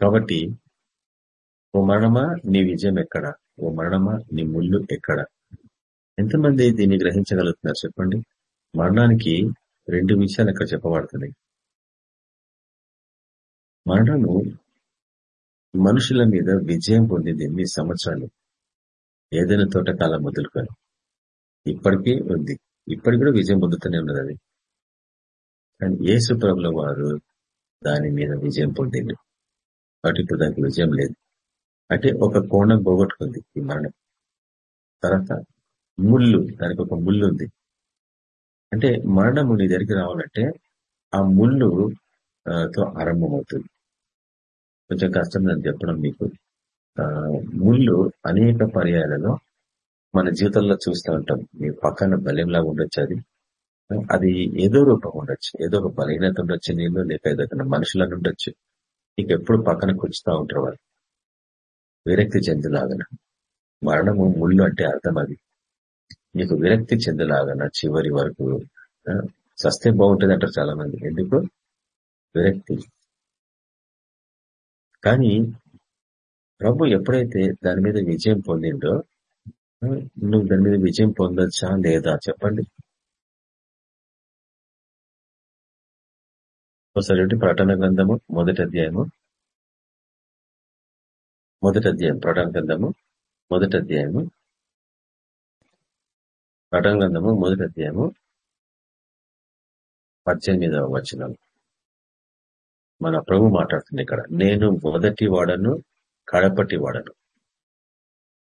కాబట్టి ఓ మరణమా నీ విజయం ఎక్కడ? ఓ మరణమా నీ ముళ్ళు ఎక్కడ? ఎంతమంది దీన్ని గ్రహించగలుగుతున్నారు చెప్పండి? మరణానికి రెండు విషయాలు అక్కడ చెప్పబడుతున్నాయి. మరణము మనుషుల మీద విజయం పొందింది ఎన్ని సంవత్సరాలు. ఏదైనా తోట కాలం మొదలుకొని. ఇప్పటికీ ఉంది. ఇప్పటికి కూడా విజయం పొందుతూనే ఉన్నది అది. కానీ యేసు ప్రభుల వారు దాని మీద విజయం పొందిండు. కాబట్టి ఇప్పుడు దానికి విజయం లేదు. అంటే ఒక కోణం పోగొట్టుకుంది ఈ మరణం. తర్వాత ముళ్ళు దానికి ఒక ముళ్ళు ఉంది. అంటే మరణము నీ దగ్గరికి రావాలంటే ఆ ముళ్ళు తో ఆరంభమవుతుంది. కొంచెం కష్టం అని చెప్పడం మీకు. ముళ్ళు అనేక పర్యాయాలలో మన జీవితంలో చూస్తూ ఉంటాం. మీ పక్కన బలంలాగా ఉండొచ్చు అది. అది ఏదో రూపం ఉండొచ్చు ఏదో ఒక బలహీనత ఉండొచ్చు నీళ్ళు లేక ఏదైనా మనుషులను ఉండొచ్చు. నీకు ఎప్పుడు పక్కన కూర్చుతూ ఉంటారు వాళ్ళు. విరక్తి చెందులాగన. మరణము ముళ్ళు అంటే అర్థం అది. నీకు విరక్తి చెందులాగన చివరి వరకు సస్తే బాగుంటుంది అంటారు చాలా మంది ఎందుకు? విరక్తి. కానీ ప్రభు ఎప్పుడైతే దాని మీద విజయం పొందిండో నువ్వు దాని మీద విజయం పొందొచ్చా లేదా చెప్పండి. ఒకసారి ప్రకటన గ్రంథము మొదటి అధ్యాయము. మొదటి అధ్యాయం ప్రకటన గ్రంథము మొదటి అధ్యాయము. ప్రకటన గ్రంథము మొదటి అధ్యాయము. పద్దెనిమిదవ వచనం. మన ప్రభు మాట్లాడుతుంది ఇక్కడ నేను మొదటి వాడను కడపటి వాడను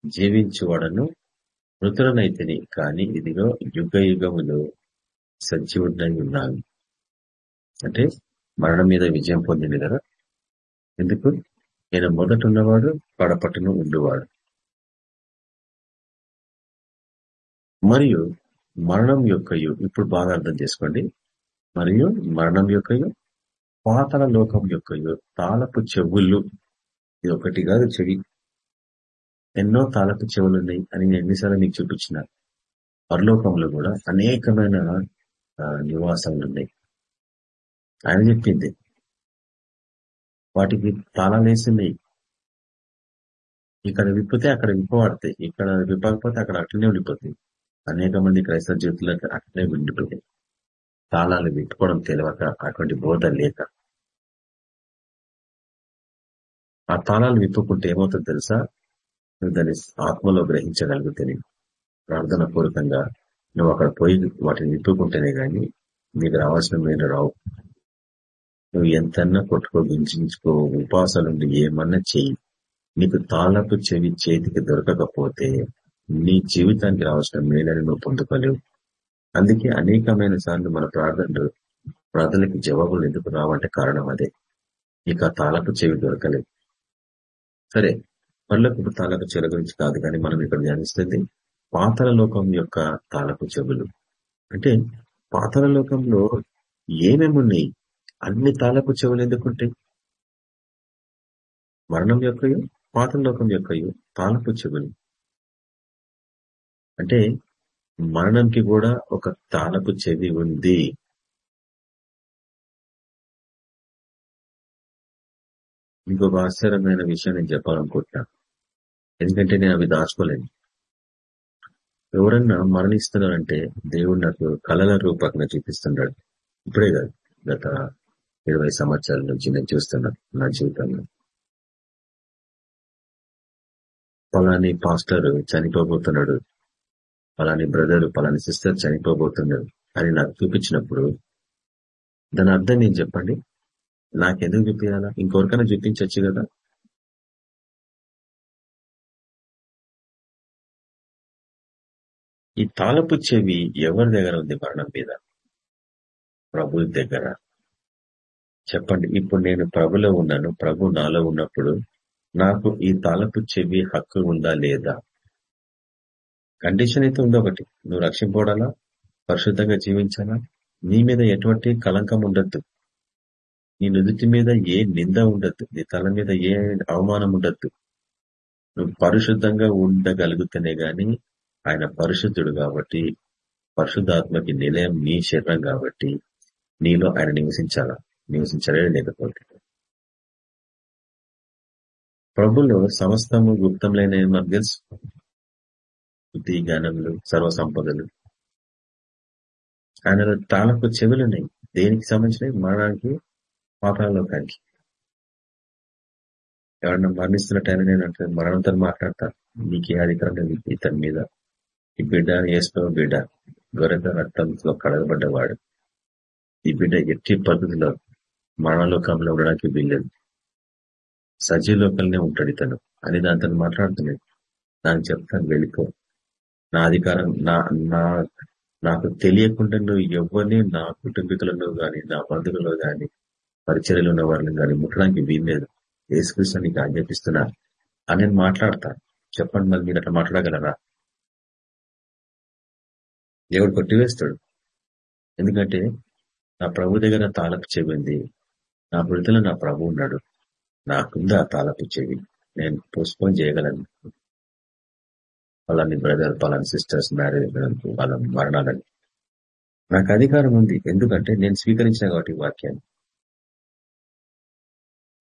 జీవించి మృతులనైతిని కానీ ఇదిగో యుగ యుగములు సజీవుడై ఉన్నాను. అంటే మరణం మీద విజయం పొందింది కదా? ఎందుకు? నేను మొదట ఉన్నవాడు కడపట్టును ఉండువాడు. మరియు మరణం యొక్కయు ఇప్పుడు బాగా అర్థం చేసుకోండి. మరియు మరణం యొక్కయు పాతల లోకం యొక్కయు తాళపు చెవులు ఇది ఒకటి కాదు చెవి. ఎన్నో తాళపు చెవులు ఉన్నాయి అని నేను ఎన్నిసార్లు మీకు చూపించిన. పరలోకంలో కూడా అనేకమైన ఆ, నివాసాలు ఉన్నాయి ఆయన చెప్పింది. వాటికి తాళాలు వేసినాయి ఇక్కడ విప్పితే అక్కడ విప్పబడతాయి. ఇక్కడ విప్పకపోతే అక్కడ అట్లనే ఉండిపోతాయి. అనేక మంది క్రైస్తవ జీవితంలో అట్లనే ఉండిపోతాయి. తాళాలు విప్పుకోవడం తెలియక అటువంటి బోధ లేక ఆ తాళాలు విప్పుకుంటే ఏమవుతుందో తెలుసా? నువ్వు దాన్ని ఆత్మలో గ్రహించగలిగితే ప్రార్థన పూర్వకంగా నువ్వు అక్కడ పోయి వాటిని విప్పుకుంటేనే గాని నీకు రావాల్సిన మీరు రావు. నువ్వు ఎంతన్నా కొట్టుకో గించుకో ఉపాసాలుండి ఏమన్నా చెయ్యి. నీకు తాళపు చెవి చేతికి దొరకకపోతే నీ జీవితానికి రావాల్సిన మేలని నువ్వు పొందుకోలేవు. అందుకే అనేకమైన సార్లు మన ప్రార్థనలు ప్రార్థనకి జవాబులు ఎందుకు రావంటే కారణం అదే. నీకు ఆ తాళపు చెవి దొరకలేదు. సరే పళ్ళకు తాలపు చెవుల గురించి కాదు కానీ మనం ఇక్కడ ధ్యానిస్తుంది పాతల లోకం యొక్క తాలపు చెవులు. అంటే పాతల లోకంలో ఏమేమి ఉన్నాయి? అన్ని తాలపు చెవులు ఎందుకుంటాయి మరణం యొక్కయో పాతల లోకం యొక్కయో తాలపు చెవులు. అంటే మరణంకి కూడా ఒక తాళపు చెవి ఉంది. ఇంకొక ఆశ్చర్యమైన విషయం నేను చెప్పాలనుకుంటున్నా. ఎందుకంటే నేను అవి దాచుకోలేను. ఎవరన్నా మరణిస్తున్నారంటే దేవుడు నాకు కళల రూపకంగా చూపిస్తున్నాడు. ఇప్పుడే కాదు గత ఇరవై సంవత్సరాల నుంచి నేను చూస్తున్నాను నా జీవితంలో. పలాని పాస్టర్ చనిపోబోతున్నాడు. పలాని బ్రదర్ పలాని సిస్టర్ చనిపోబోతున్నాడు అని నాకు చూపించినప్పుడు దాని అర్థం ఏం చెప్పండి? నాకెందుకు చూపించాలా ఇంకొకరికైనా చూపించవచ్చు కదా. ఈ తాలపు చెవి ఎవరి దగ్గర ఉంది మరణం మీద? ప్రభు దగ్గర. చెప్పండి ఇప్పుడు నేను ప్రభులో ఉన్నాను ప్రభు నాలో ఉన్నప్పుడు నాకు ఈ తాలపు చెవి హక్కు ఉందా లేదా? కండిషన్ అయితే ఉంది ఒకటి. నువ్వు రక్షింపబడాలా? పరిశుద్ధంగా జీవించాలా? నీ మీద ఎటువంటి కలంకం ఉండద్దు. నీ నుదుటి మీద ఏ నింద ఉండద్దు. నీ తల మీద ఏ అవమానం ఉండద్దు. నువ్వు పరిశుద్ధంగా ఉండగలుగుతనే గాని ఆయన పరిశుద్ధుడు కాబట్టి పరిశుద్ధాత్మకి నిలయం నీ శరీరం కాబట్టి నీలో ఆయన నివసించాలా? నివసించలే లేకపోతే ప్రభులో సమస్తము గుప్తంలైన మనకు తెలుసు. బుద్ధి జ్ఞానములు సర్వ సంపదలు. ఆయనలో తాళపు చెవులున్నాయి. దేనికి సంబంధించినవి? మరణానికి పాతాళలోకానికి ఎవరన్నా మరణిస్తున్నట్టయినా నేను అంటే మరణంతో మాట్లాడతా నీకే అధికారం లేదు ఇతని మీద. ఈ బిడ్డ వేసుకో బిడ్డ గొర్రెత రక్తంతో కడగబడ్డవాడు. ఈ బిడ్డ ఎట్టి పద్ధతిలో మరణలోకంలో ఉండడానికి వీల్లేదు. సజీలోకంలోనే ఉంటాడు ఇతను. అని దాంతో మాట్లాడుతున్నాడు. నాకు చెప్తాను వెళ్ళిపో. నా అధికారం నా నా నాకు తెలియకుండా నువ్వు ఎవరిని నా కుటుంబీకులను కానీ నా బంధువులలో గాని పరిచర్యలు ఉన్న వారిని కానీ ముట్టడానికి వీల్లేదు యేసుకృష్ణ నీకు ఆజ్ఞాపిస్తున్నా. అని నేను మాట్లాడతా. చెప్పండి మరి మీరు అట్లా మాట్లాడగలరా? దేవుడు కొట్టివేస్తాడు. ఎందుకంటే నా ప్రభు దగ్గర తాలపు చెవింది నా విడుదల నా ప్రభు ఉన్నాడు. నాకుంది ఆ తాలపు చెవి. నేను పోస్ట్పోన్ చేయగలను. వాళ్ళని బ్రదర్ పలాని సిస్టర్స్ మ్యారేజ్ వాళ్ళ మరణాలని. నాకు అధికారం ఉంది. ఎందుకంటే నేను స్వీకరించిన కాబట్టి వాక్యాన్ని.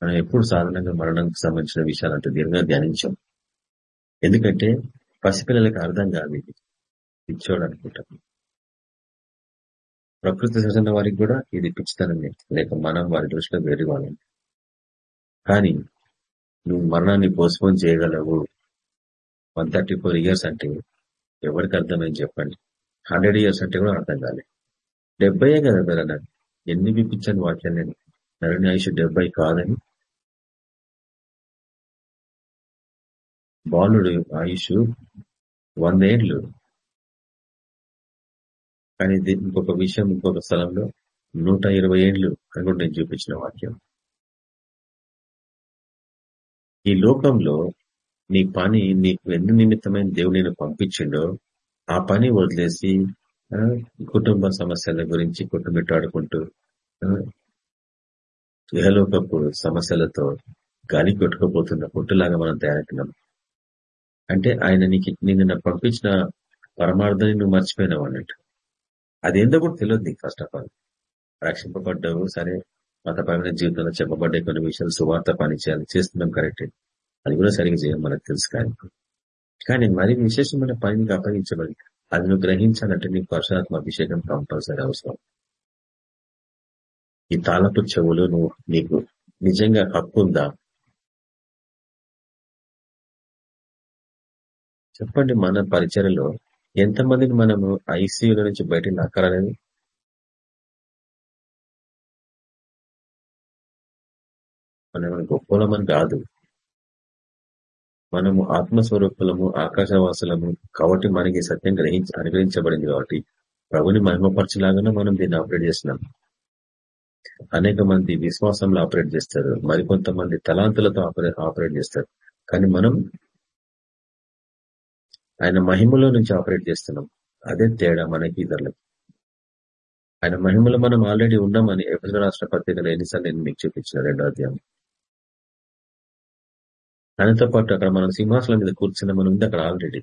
మనం ఎప్పుడు సాధారణంగా మరణానికి సంబంధించిన విషయాలంటే దీర్ఘంగా ధ్యానించాం. ఎందుకంటే పసిపిల్లలకి అర్థం కాదు ఇది. పిచ్చోడు అనుకుంటాం ప్రకృతి సహజన వారికి కూడా ఇది పిచ్చితనమే. లేక మనం వారి దృష్టిలో వేరే వాళ్ళం కానీ నువ్వు మరణాన్ని పోస్ట్పోన్ చేయగలవు. వన్ థర్టీ ఫోర్ ఇయర్స్ అంటే ఎవరికి అర్థమైంది చెప్పండి. హండ్రెడ్ ఇయర్స్ అంటే కూడా అర్థం కాలే. డెబ్బై కదా కదా ఎన్ని విప్పించాను వాక్యాలు నేను నరుని ఆయుష్ డెబ్బై కాదని బాలుడు ఆయుష్ వంద కానీ ఇంకొక విషయం ఇంకొక స్థలంలో నూట ఇరవై ఏళ్ళు అని కూడా నేను చూపించిన వాక్యం. ఈ లోకంలో నీ పని నీకు ఎందు నిమిత్తమైన దేవుడు నేను పంపించిండో ఆ పని వదిలేసి కుటుంబ సమస్యల గురించి కుటుంబెట్టాడుకుంటూ ఇహలోకపు సమస్యలతో గాలి కొట్టుకుపోతున్న పుట్టులాగా మనం తయారవుతున్నాం. అంటే ఆయన నీకు నిన్ను పంపించిన పరమార్థాన్ని నువ్వు మర్చిపోయినావు అన్నట్టు. అదేందో కూడా తెలియదు నీకు ఫస్ట్ ఆఫ్ ఆల్ రక్షింపబడ్డావు సరే. మతపరమైన జీవితంలో చెప్పబడ్డే కొన్ని విషయాలు సువార్త పని చేయాలి చేస్తున్నాం కరెక్టే అది కూడా సరిగ్గా చేయం మనకు తెలుసు కానీ. కానీ మరి విశేషమైన పనిని అప్పగించబడి అది నువ్వు గ్రహించాలంటే నీకు పరశురాత్మ అభిషేకం కంపల్సరీ అవసరం. ఈ తాళపు చెవులు నువ్వు నీకు నిజంగా హక్కు ఉందా? చెప్పండి మన పరిచయలో ఎంతమందిని మనము ఐసీయూల నుంచి బయట లాక్కరాలేదు మనం గొప్పలమని కాదు. మనము ఆత్మస్వరూపులము ఆకాశవాసులము కాబట్టి మనకి సత్యం గ్రహించి అనుగ్రహించబడింది కాబట్టి ప్రభుని మహిమపరచలాగానే మనం దీన్ని ఆపరేట్ చేస్తున్నాం. అనేక మంది విశ్వాసంలో ఆపరేట్ చేస్తారు. మరికొంతమంది తలాంతులతో ఆపరేట్ చేస్తారు. కానీ మనం ఆయన మహిమలో నుంచి ఆపరేట్ చేస్తున్నాం. అదే తేడా మనకి ఇద్దరులకి ఆయన మహిమలో మనం ఆల్రెడీ ఉన్నామని ఎఫ్ఎల్ రాష్ట్ర పత్రికలు ఎన్నిసార్లు నేను మీకు చూపించిన రెండో అధ్యాయం. దానితో పాటు అక్కడ మనం సింహాసనం మీద కూర్చున్న మనం ఉంది అక్కడ ఆల్రెడీ.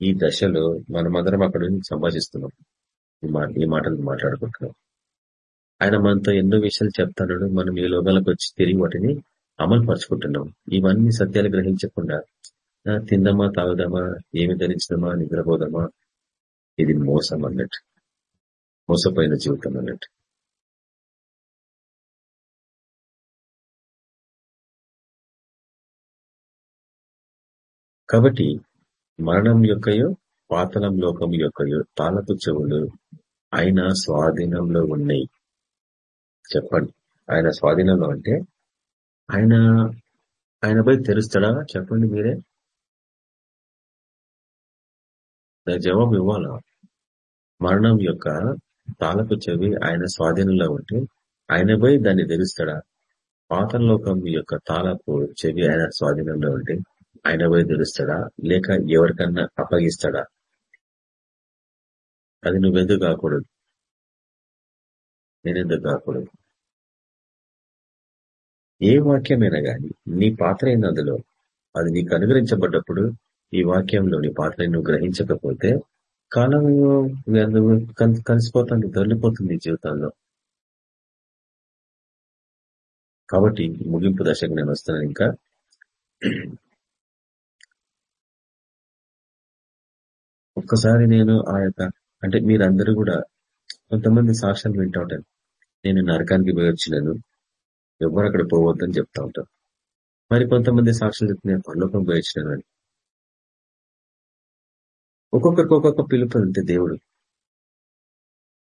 ఈ దశలో మనమందరం అక్కడ సంభాషిస్తున్నాం. ఈ మాటలు మాట్లాడుకుంటున్నాం. ఆయన మనతో ఎన్నో విషయాలు చెప్తాడు మనం ఈ లోకాలకు వచ్చి తిరిగి వాటిని అమలు పరుచుకుంటున్నాం ఇవన్నీ సత్యాలు గ్రహించకుండా తిందమా తాగుదామా ఏమి ధరించదమా నిద్రపోదామా? ఇది మోసం అన్నట్టు. మోసపోయిన జీవితం అన్నట్టు. కాబట్టి మరణం యొక్కయో పాతలం లోకం యొక్కయో తాళపు చెవులు ఆయన స్వాధీనంలో ఉన్నాయి. చెప్పండి. ఆయన స్వాధీనంలో అంటే ఆయన ఆయన పోయి తెరుస్తాడా? చెప్పండి మీరే. జవాబు ఇవ్వాలా? మరణం యొక్క తాలపు చెవి ఆయన స్వాధీనంలో ఉంటే ఆయన పోయి దాన్ని తెలుస్తాడా పాత లోకం యొక్క తాలపు చెవి ఆయన స్వాధీనంలో ఉంటే ఆయన పోయి తెలుస్తాడా లేక ఎవరికన్నా అప్పగిస్తాడా? అది నువ్వెందుకు కాకూడదు? నేనెందుకు కాకూడదు? ఏ వాక్యమైనా గాని నీ పాత్ర అయిన అందులో అది నీకు అనుగ్రహించబడ్డప్పుడు ఈ వాక్యంలోని పాటలను నువ్వు గ్రహించకపోతే కాలం కలిసిపోతుంది దొరికిపోతుంది జీవితంలో కాబట్టి ముగింపు దశకు నేను వస్తున్నాను ఇంకా. ఒక్కసారి నేను ఆ యొక్క అంటే మీరందరూ కూడా కొంతమంది సాక్ష్యాలు వింటా ఉంటారు. నేను నరకానికి పోయి వచ్చినాను. ఎవరు అక్కడ పోవద్దని చెప్తా ఉంటారు. మరి కొంతమంది సాక్షులు చెప్తే పరలోకం పోయి వచ్చినాను ఒక్కొక్కరికి ఒక్కొక్క పిలుపు అంతే దేవుడు.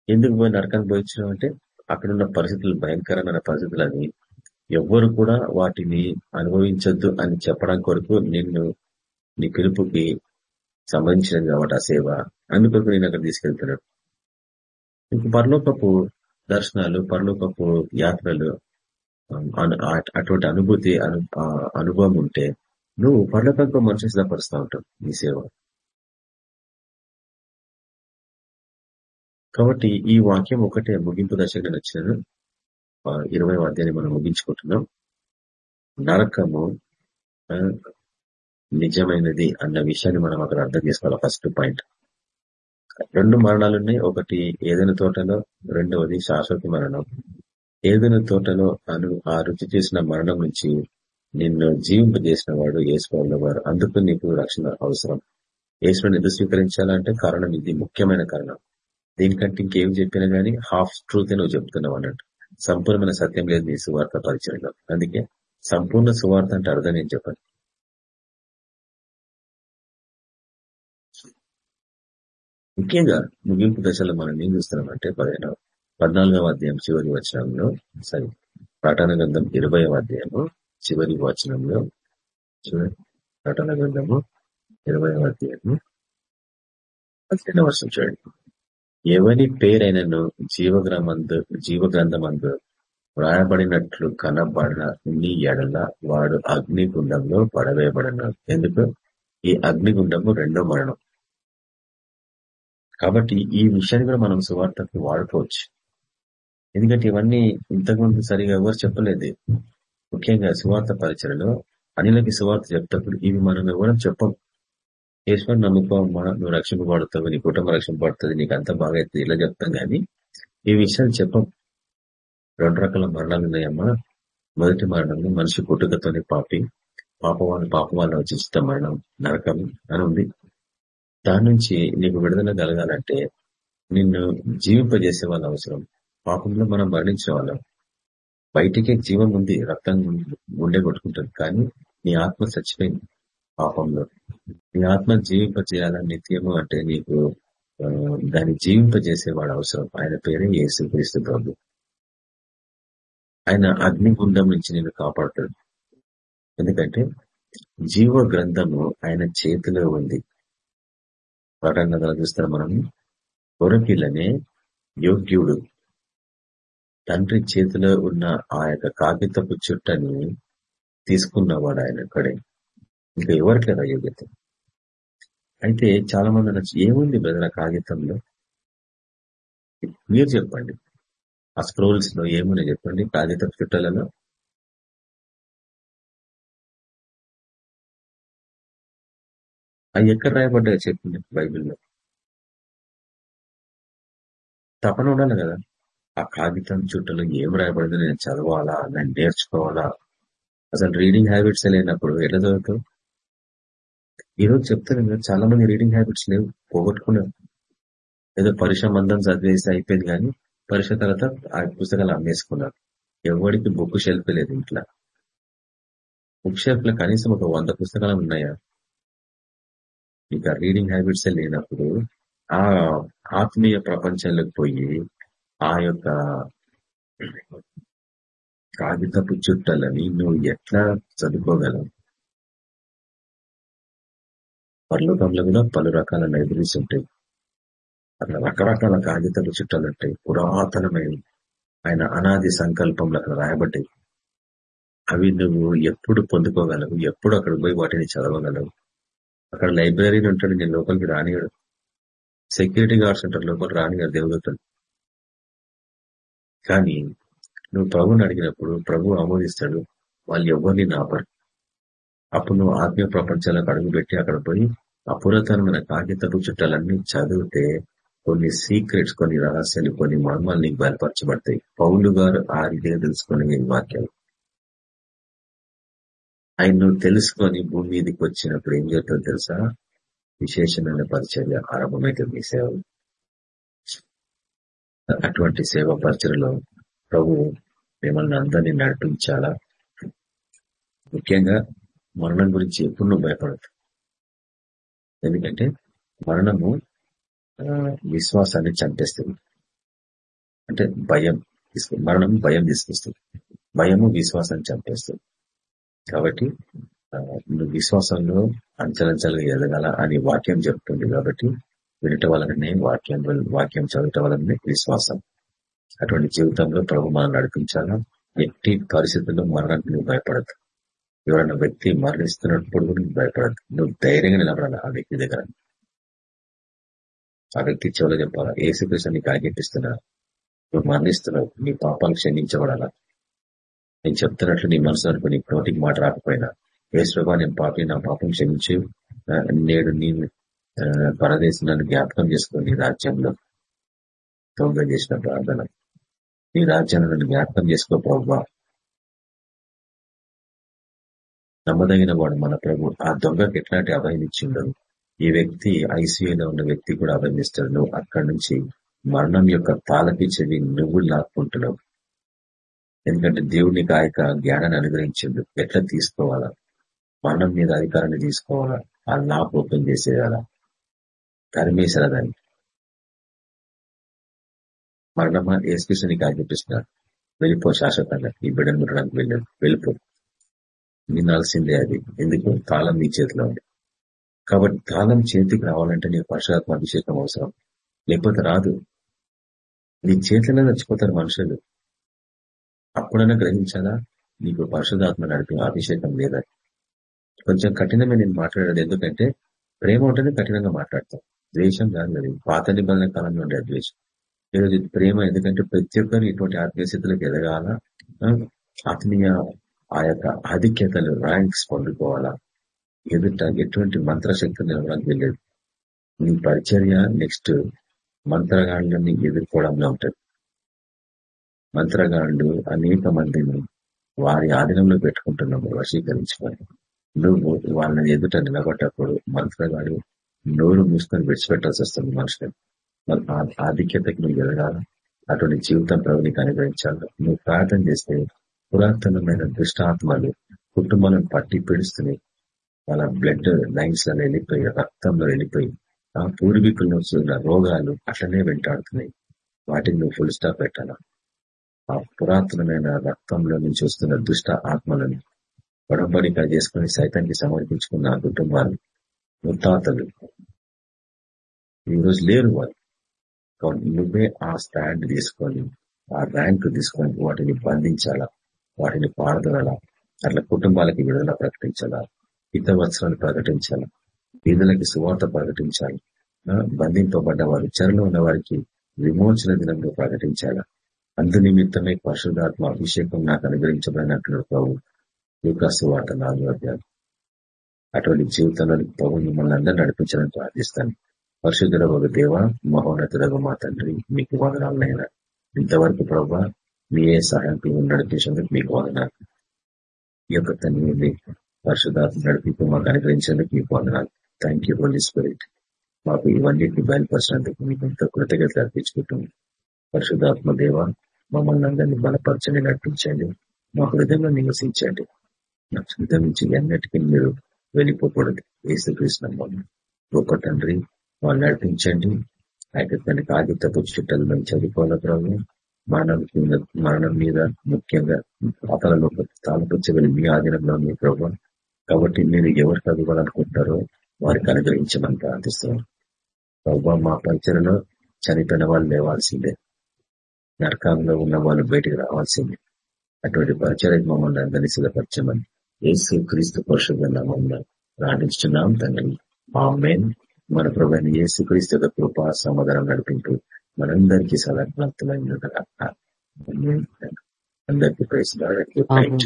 ఎందుకు పోయి నరకానికి పోయి వచ్చినావు అంటే అక్కడున్న పరిస్థితులు భయంకరమైన పరిస్థితులని ఎవ్వరు కూడా వాటిని అనుభవించొద్దు అని చెప్పడం కొరకు నిన్ను నీ పిలుపుకి సంబంధించినది కాబట్టి ఆ సేవ అందుకొరకు నేను అక్కడ తీసుకెళ్తున్నాడు ఇంక పరలోకపు దర్శనాలు పరలోకపు యాత్రలు అటువంటి అనుభూతి అనుభవం ఉంటే నువ్వు పరలోకంతో మనిషి సిద్ధపరుస్తూ ఉంటావు నీ సేవ. కాబట్టి ఈ వాక్యం ఒకటే ముగింపు దశగా నచ్చిన ఇరవై అధ్యాయాన్ని మనం ముగించుకుంటున్నాం. నరకము నిజమైనది అన్న విషయాన్ని మనం అక్కడ అర్థం చేసుకోవాలి. First point. రెండు మరణాలు ఉన్నాయి. ఒకటి ఏదైనా తోటలో రెండవది శాశ్వత మరణం. ఏదైనా తోటలో అను ఆ రుచి చేసిన మరణం నుంచి నిన్ను జీవింపజేసిన వాడు ఏసుకోవాలి వారు అందుకు నీకు రక్షణ అవసరం. ఏసుని ఎందుకు స్వీకరించాలంటే కారణం ఇది. ముఖ్యమైన కారణం. దీనికంటే ఇంకేం చెప్పినా గానీ హాఫ్ ట్రూత్ నువ్వు చెప్తున్నావు అన్నట్టు. సంపూర్ణమైన సత్యం లేదు నీ సువార్త పరిచయంలో. అందుకే సంపూర్ణ సువార్త అంటే అర్థం నేను చెప్పాను ముఖ్యంగా ముగింపు దశలో మనం ఏం చూస్తున్నామంటే పదిహేను పద్నాలుగవ అధ్యాయం చివరి వచనంలో సారీ ప్రకటన గ్రంథం ఇరవయవ అధ్యాయము చివరి వచనంలో చూడండి ప్రకటన గ్రంథము ఇరవయవ అధ్యాయము పదిహేను వర్షం చూడండి. ఎవరి పేరైనను జీవగ్రమందు జీవగ్రంథమందు వ్రాయబడినట్లు కనబడిన నీ ఎడల వాడు అగ్నిగుండంలో పడవేయబడిన. ఎందుకు? ఈ అగ్నిగుండము రెండో మరణం. కాబట్టి ఈ విషయాన్ని కూడా మనం సువార్తకు వాడుకోవచ్చు. ఎందుకంటే ఇవన్నీ ఇంతకుముందు సరిగా ఎవరు చెప్పలేదు. ముఖ్యంగా సువార్త పరిచయలో అనిలకి సువార్త చెప్పేటప్పుడు ఇవి మనం ఎవరం చెప్పం. ఈశ్వర్ నమ్ముకోమ్మా నువ్వు రక్షింపబడతావు నీ కుటుంబం రక్షింపబడుతుంది నీకు అంత బాగా అవుతుంది ఇలా చెప్తాం కానీ ఈ విషయాలు చెప్పం. రెండు రకాల మరణాలు ఉన్నాయమ్మా. మొదటి మరణం మనిషి పుట్టుకతోనే పాపి పాప వాళ్ళ పాప వాళ్ళ వచ్చిత మరణం నరకం అని ఉంది. దాని నుంచి నీకు విడుదల కలగాలంటే నిన్ను జీవింపజేసే వాళ్ళ అవసరం. పాపంలో మనం మరణించే వాళ్ళం. బయటికే జీవం ఉంది రక్తం గుండె కొట్టుకుంటుంది. కానీ నీ ఆత్మ చచ్చిపోయింది. పాపంలో నీ ఆత్మ జీవింప జీవింపజేయాలని నిత్యము అంటే నీకు దాన్ని జీవింపజేసేవాడు అవసరం. ఆయన పేరే యేసు క్రీస్తు ప్రభు. ఆయన అగ్నిగుండం నుంచి నేను కాపాడుతాడు. ఎందుకంటే జీవ గ్రంథము ఆయన చేతిలో ఉంది. ప్రకటన చూస్తారు మనం. కొరకిలనే యోగ్యుడు. తండ్రి చేతిలో ఉన్న ఆ యొక్క కాగితపు చుట్టని తీసుకున్నవాడు ఆయన అక్కడే. ఇంకా ఎవరికి లేదా యోగ్యత? అయితే చాలా మంది అనొచ్చు ఏముంది బ్రదర్ కాగితంలో? మీరు చెప్పండి. ఆ స్క్రోల్స్లో ఏమున్నాయి చెప్పండి కాగితం చుట్టలలో అవి ఎక్కడ రాయబడ్డాయో చెప్పండి బైబిల్లో. తపన ఉండాలి కదా. ఆ కాగితం చుట్టలో ఏం రాయబడిందో నేను చదవాలా? నేను నేర్చుకోవాలా? అసలు రీడింగ్ హ్యాబిట్స్ లేనప్పుడు ఎట్లా చదువుతావు? ఈరోజు చెప్తాను చాలా మంది రీడింగ్ హ్యాబిట్స్ లేవు పోగొట్టుకున్నారు. ఏదో పరీక్ష మందం చదివేసి అయిపోయింది కానీ పరీక్ష తర్వాత ఆ పుస్తకాలు అమ్మేసుకున్నారు. ఎవరికి బుక్ షెల్ఫ్ లేదు ఇంట్లో. బుక్ షెల్ఫ్లో కనీసం ఒక వంద పుస్తకాలు ఉన్నాయా? ఇంకా రీడింగ్ హ్యాబిట్స్ లేనప్పుడు ఆ ఆత్మీయ ప్రపంచంలోకి పోయి ఆ యొక్క కాగితపు చుట్టాలని నువ్వు ఎట్లా చదువుకోగలవు? పర్లోకంలో కూడా పలు రకాల లైబ్రరీస్ ఉంటాయి. అక్కడ రకరకాల కాగితాలు చుట్టాలు ఉంటాయి పురాతనమైన ఆయన అనాది సంకల్పంలో అక్కడ రాయబడ్డాయి. అవి నువ్వు ఎప్పుడు పొందుకోగలవు? ఎప్పుడు అక్కడ పోయి వాటిని చదవగలవు? అక్కడ లైబ్రరీని ఉంటాడు నేను లోపలికి రానిగాడు సెక్యూరిటీ గార్డ్స్ ఉంటారు లోపల రానియాడు దేవదూతలు కానీ నువ్వు ప్రభుని అడిగినప్పుడు ప్రభు ఆమోదిస్తాడు వాళ్ళు ఎవరిని నాపరు. అప్పుడు నువ్వు ఆత్మీయ ప్రపంచాలకు అడుగుపెట్టి అక్కడ పోయి అపురాతనమైన కాగితపు చుట్టాలన్నీ చదివితే కొన్ని సీక్రెట్స్ కొన్ని రహస్యాలు కొన్ని మర్మాలు నీకు బయలుపరచబడతాయి. పౌలు గారు ఆ రీతిగా తెలుసుకుని వాక్యాలు ఆయన నువ్వు తెలుసుకొని భూమి మీదకి వచ్చినప్పుడు ఏం చేస్తావు తెలుసా? విశేషమైన పరిచర్య ఆరంభమైతే మీ సేవ. అటువంటి సేవ పరిచయలో ప్రభు మిమ్మల్ని అందరినీ నడిపించాలా? ముఖ్యంగా మరణం గురించి ఎప్పుడు నువ్వు భయపడదు ఎందుకంటే మరణము విశ్వాసాన్ని చంపేస్తుంది. అంటే భయం మరణం భయం తీసుకొస్తుంది. భయము విశ్వాసాన్ని చంపేస్తుంది. కాబట్టి నువ్వు విశ్వాసంలో అంచలంచలుగా ఎదగాల అని వాక్యం చెప్తుంది కాబట్టి వినటం వలననే వాక్యం వాక్యం చదవటం వలననే విశ్వాసం. అటువంటి జీవితంలో ప్రభు మనం నడిపించాలా? ఎట్టి పరిస్థితుల్లో మరణానికి నువ్వు భయపడద్దు ఎవరైనా వ్యక్తి మరణిస్తున్నప్పుడు నువ్వు భయపడద్దు నువ్వు ధైర్యంగా నిలబడాలి ఆ వ్యక్తి దగ్గర. ఆ వ్యక్తి చెవులో చెప్పాలా? ఏసుకృష్ణ నీకు ఆజ్ఞాపిస్తున్నా నువ్వు మరణిస్తున్నావు. నీ పాపాలు క్షమించబడాలా? నేను చెప్తున్నట్లు నీ మనసు అనుకో నీ నోటికి మాట రాకపోయినా. ఏసుప్రభా నేను పాపి నా పాపం క్షమించి. నేడు నీ పరదేశం నన్ను జ్ఞాపకం చేసుకుని నీ రాజ్యంలో తొందర చేసిన ప్రార్థన. నీ రాజ్యాన్ని నన్ను జ్ఞాపకం చేసుకో ప్రభావ నమ్మదగిన వాడు మన ప్రభు. ఆ దొంగకి ఎట్లాంటి అభయం ఈ వ్యక్తి ఐసీయూలో ఉన్న వ్యక్తి కూడా అభయమిస్తాడు నువ్వు అక్కడి నుంచి మరణం యొక్క తాలపిచ్చేది నువ్వు లాక్కుంటున్నావు. ఎందుకంటే దేవుడికి ఆ యొక్క జ్ఞానాన్ని అనుగ్రహించిండు. ఎట్లా తీసుకోవాలా? మరణం మీద అధికారాన్ని తీసుకోవాలా? ఆ లాక్ ఓపెన్ చేసేయాలా? తరిమేశారా దాన్ని. మరణమా? ఏసుకృష్ణ నీకు ఆజ్ఞాపిస్తున్నాడు. వెళ్ళిపో శాశ్వతంగా. ఈ బిడ్డను ముట్టడానికి వెళ్ళాడు వెళ్ళిపో. వినాల్సిందే అది. ఎందుకు? తాళం నీ చేతిలో ఉంది. కాబట్టి తాళం చేతికి రావాలంటే నీకు పరిశుధాత్మ అభిషేకం అవసరం. లేకపోతే రాదు. నీ చేతిలో చచ్చిపోతారు మనుషులు. అప్పుడైనా గ్రహించాలా? నీకు పరిశుధాత్మ నడిపి అభిషేకం లేదా? కొంచెం కఠినమే నేను మాట్లాడేది ఎందుకంటే ప్రేమ ఉంటేనే కఠినంగా మాట్లాడతాం. ద్వేషం కాదు పాత నిబంధన కాలంలో ఉండే ద్వేషం. ఈరోజు ప్రేమ. ఎందుకంటే ప్రతి ఒక్కరు ఇటువంటి ఆత్మీయ స్థితిలోకి ఎదగాల? ఆత్మీయ ఆ యొక్క ఆధిక్యతలు ర్యాంక్స్ పొందుకోవాలా? ఎదుట ఎటువంటి మంత్రశక్తి నిలవడానికి వెళ్ళేది నీ పరిచర్య నెక్స్ట్ మంత్రగాళ్ళని ఎదుర్కోవడంలో ఉంటుంది. మంత్రగాళ్ళు అనేక మందిని వారి ఆధీనంలో పెట్టుకుంటున్నాము వశీకరించుకొని. నువ్వు వాళ్ళని ఎదుట నిలబడ్డప్పుడు మంత్రగాడు నోరు మూసుకొని విడిచిపెట్టాల్సి వస్తుంది మనుషులు. ఆధిక్యతకి నువ్వు ఎదగాల? అటువంటి జీవితం ప్రభునికి అనుగ్రహించాలి? నువ్వు ప్రార్థన చేస్తే పురాతనమైన దుష్టాత్మలు కుటుంబాలను పట్టి పిడుస్తున్నాయి. వాళ్ళ బ్లడ్ లైన్స్లలో వెళ్ళిపోయి రక్తంలో వెళ్ళిపోయి ఆ పూర్వీకులను వస్తున్న రోగాలు అట్లనే వెంటాడుతున్నాయి. వాటిని నువ్వు ఫుల్ స్టాప్ పెట్టాలా? ఆ పురాతనమైన రక్తంలో నుంచి వస్తున్న దుష్ట ఆత్మలను పడంబడిక చేసుకుని సైతానికి సమర్పించుకున్న ఆ కుటుంబాలు ముత్తాతలు. ఈరోజు లేరు వాళ్ళు. నువ్వే ఆ స్టాండ్ తీసుకొని ఆ ర్యాంక్ తీసుకొని వాటిని బంధించాలా? వాటిని పాడగల అట్లా కుటుంబాలకి విడుదల ప్రకటించాలా? హితవత్సరాలు ప్రకటించాలా? వీధులకి సువార్త ప్రకటించాలి? బంధింపబడ్డ వారి చెరలో ఉన్న వారికి విమోచన దినంలో ప్రకటించాలా? అందు నిమిత్తమే పరిశుధాత్మ అభిషేకం నాకు అనుగ్రహించబడినట్లు ప్రభు యూకాసు వార్త నాలుగు అధ్యాయులు అటువంటి జీవితంలో ప్రభు మిమ్మల్ని అందరూ నడిపించాలని ప్రార్థిస్తాను. పరిశుద్ధుల ఒక దేవ మహోన్నతుడగ మా తండ్రి మీకు వదనాలైనా ఇంతవరకు ప్రభావ మీరే సహాయం నడిపించేందుకు మీకు వందనాలు. ఈ యొక్క తండ్రి పరిశుధాత్మ నడిపి మాకు అనుగ్రహించేందుకు మీకు వందనాలు. థ్యాంక్ యూ హోలీ స్పిరిట్ మాకు ఇవన్నిటిని బయలుపరిచినందుకు మీకు ఎంతో కృతజ్ఞత అర్పించుకుంటుంది పరిశుధాత్మ దేవ మమ్మల్ని అందరినీ బలపరచండి నడిపించండి. మా హృదయంలో నివసించండి. నా హృదయం నుంచి ఎన్నటికీ మీరు వెళ్ళిపోకూడదు. ఏసుకృష్ణ గొప్ప తండ్రి వాళ్ళు నడిపించండి. అయితే తనకి ఆదిత్యపు చుట్టలు మేము చదువుకోవాలి ప్రభు మరణం మరణం మీద ముఖ్యంగా పాతలలో తాళపచ్చగలి మీ ఆధీనంలో మీ ప్రభు. కాబట్టి మీరు ఎవరు చదువుకోవాలనుకుంటారో వారికి అనుగ్రహించమని ప్రార్థిస్తున్నారు ప్రభు మా పరిచయలో చనిపోయిన వాళ్ళు లేవాల్సిందే. నరకంలో ఉన్న వాళ్ళు బయటికి రావాల్సిందే. అటువంటి పరిచయం మమ్మల్ని అందరినీ సిద్ధపరచమని ఏసు క్రీస్తు పరిశుద్ధ నామంలో ప్రార్థించున్నాం తండ్రి. ఆ మెయిన్ మన ప్రభుత్వ ఏసు క్రీస్తు యొక్క కృప సమాధానం నడిపింటూ మనందరికీ సదాత్మకమైన అందరికీ ప్రైజ్ అందరికీ ప్రైజ్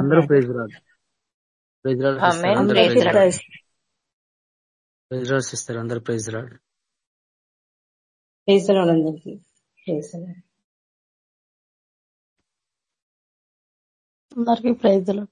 అందరూ ప్రైజ్ రాదు ప్రైజ్ రాడు ప్రైజ్ రాడు సిస్టర్ అందరూ ప్రైజ్ రాడు ప్రైజ్ రాడు అందరికి. ప్రైజ్ రాడు అందరికీ ప్రైజ్లు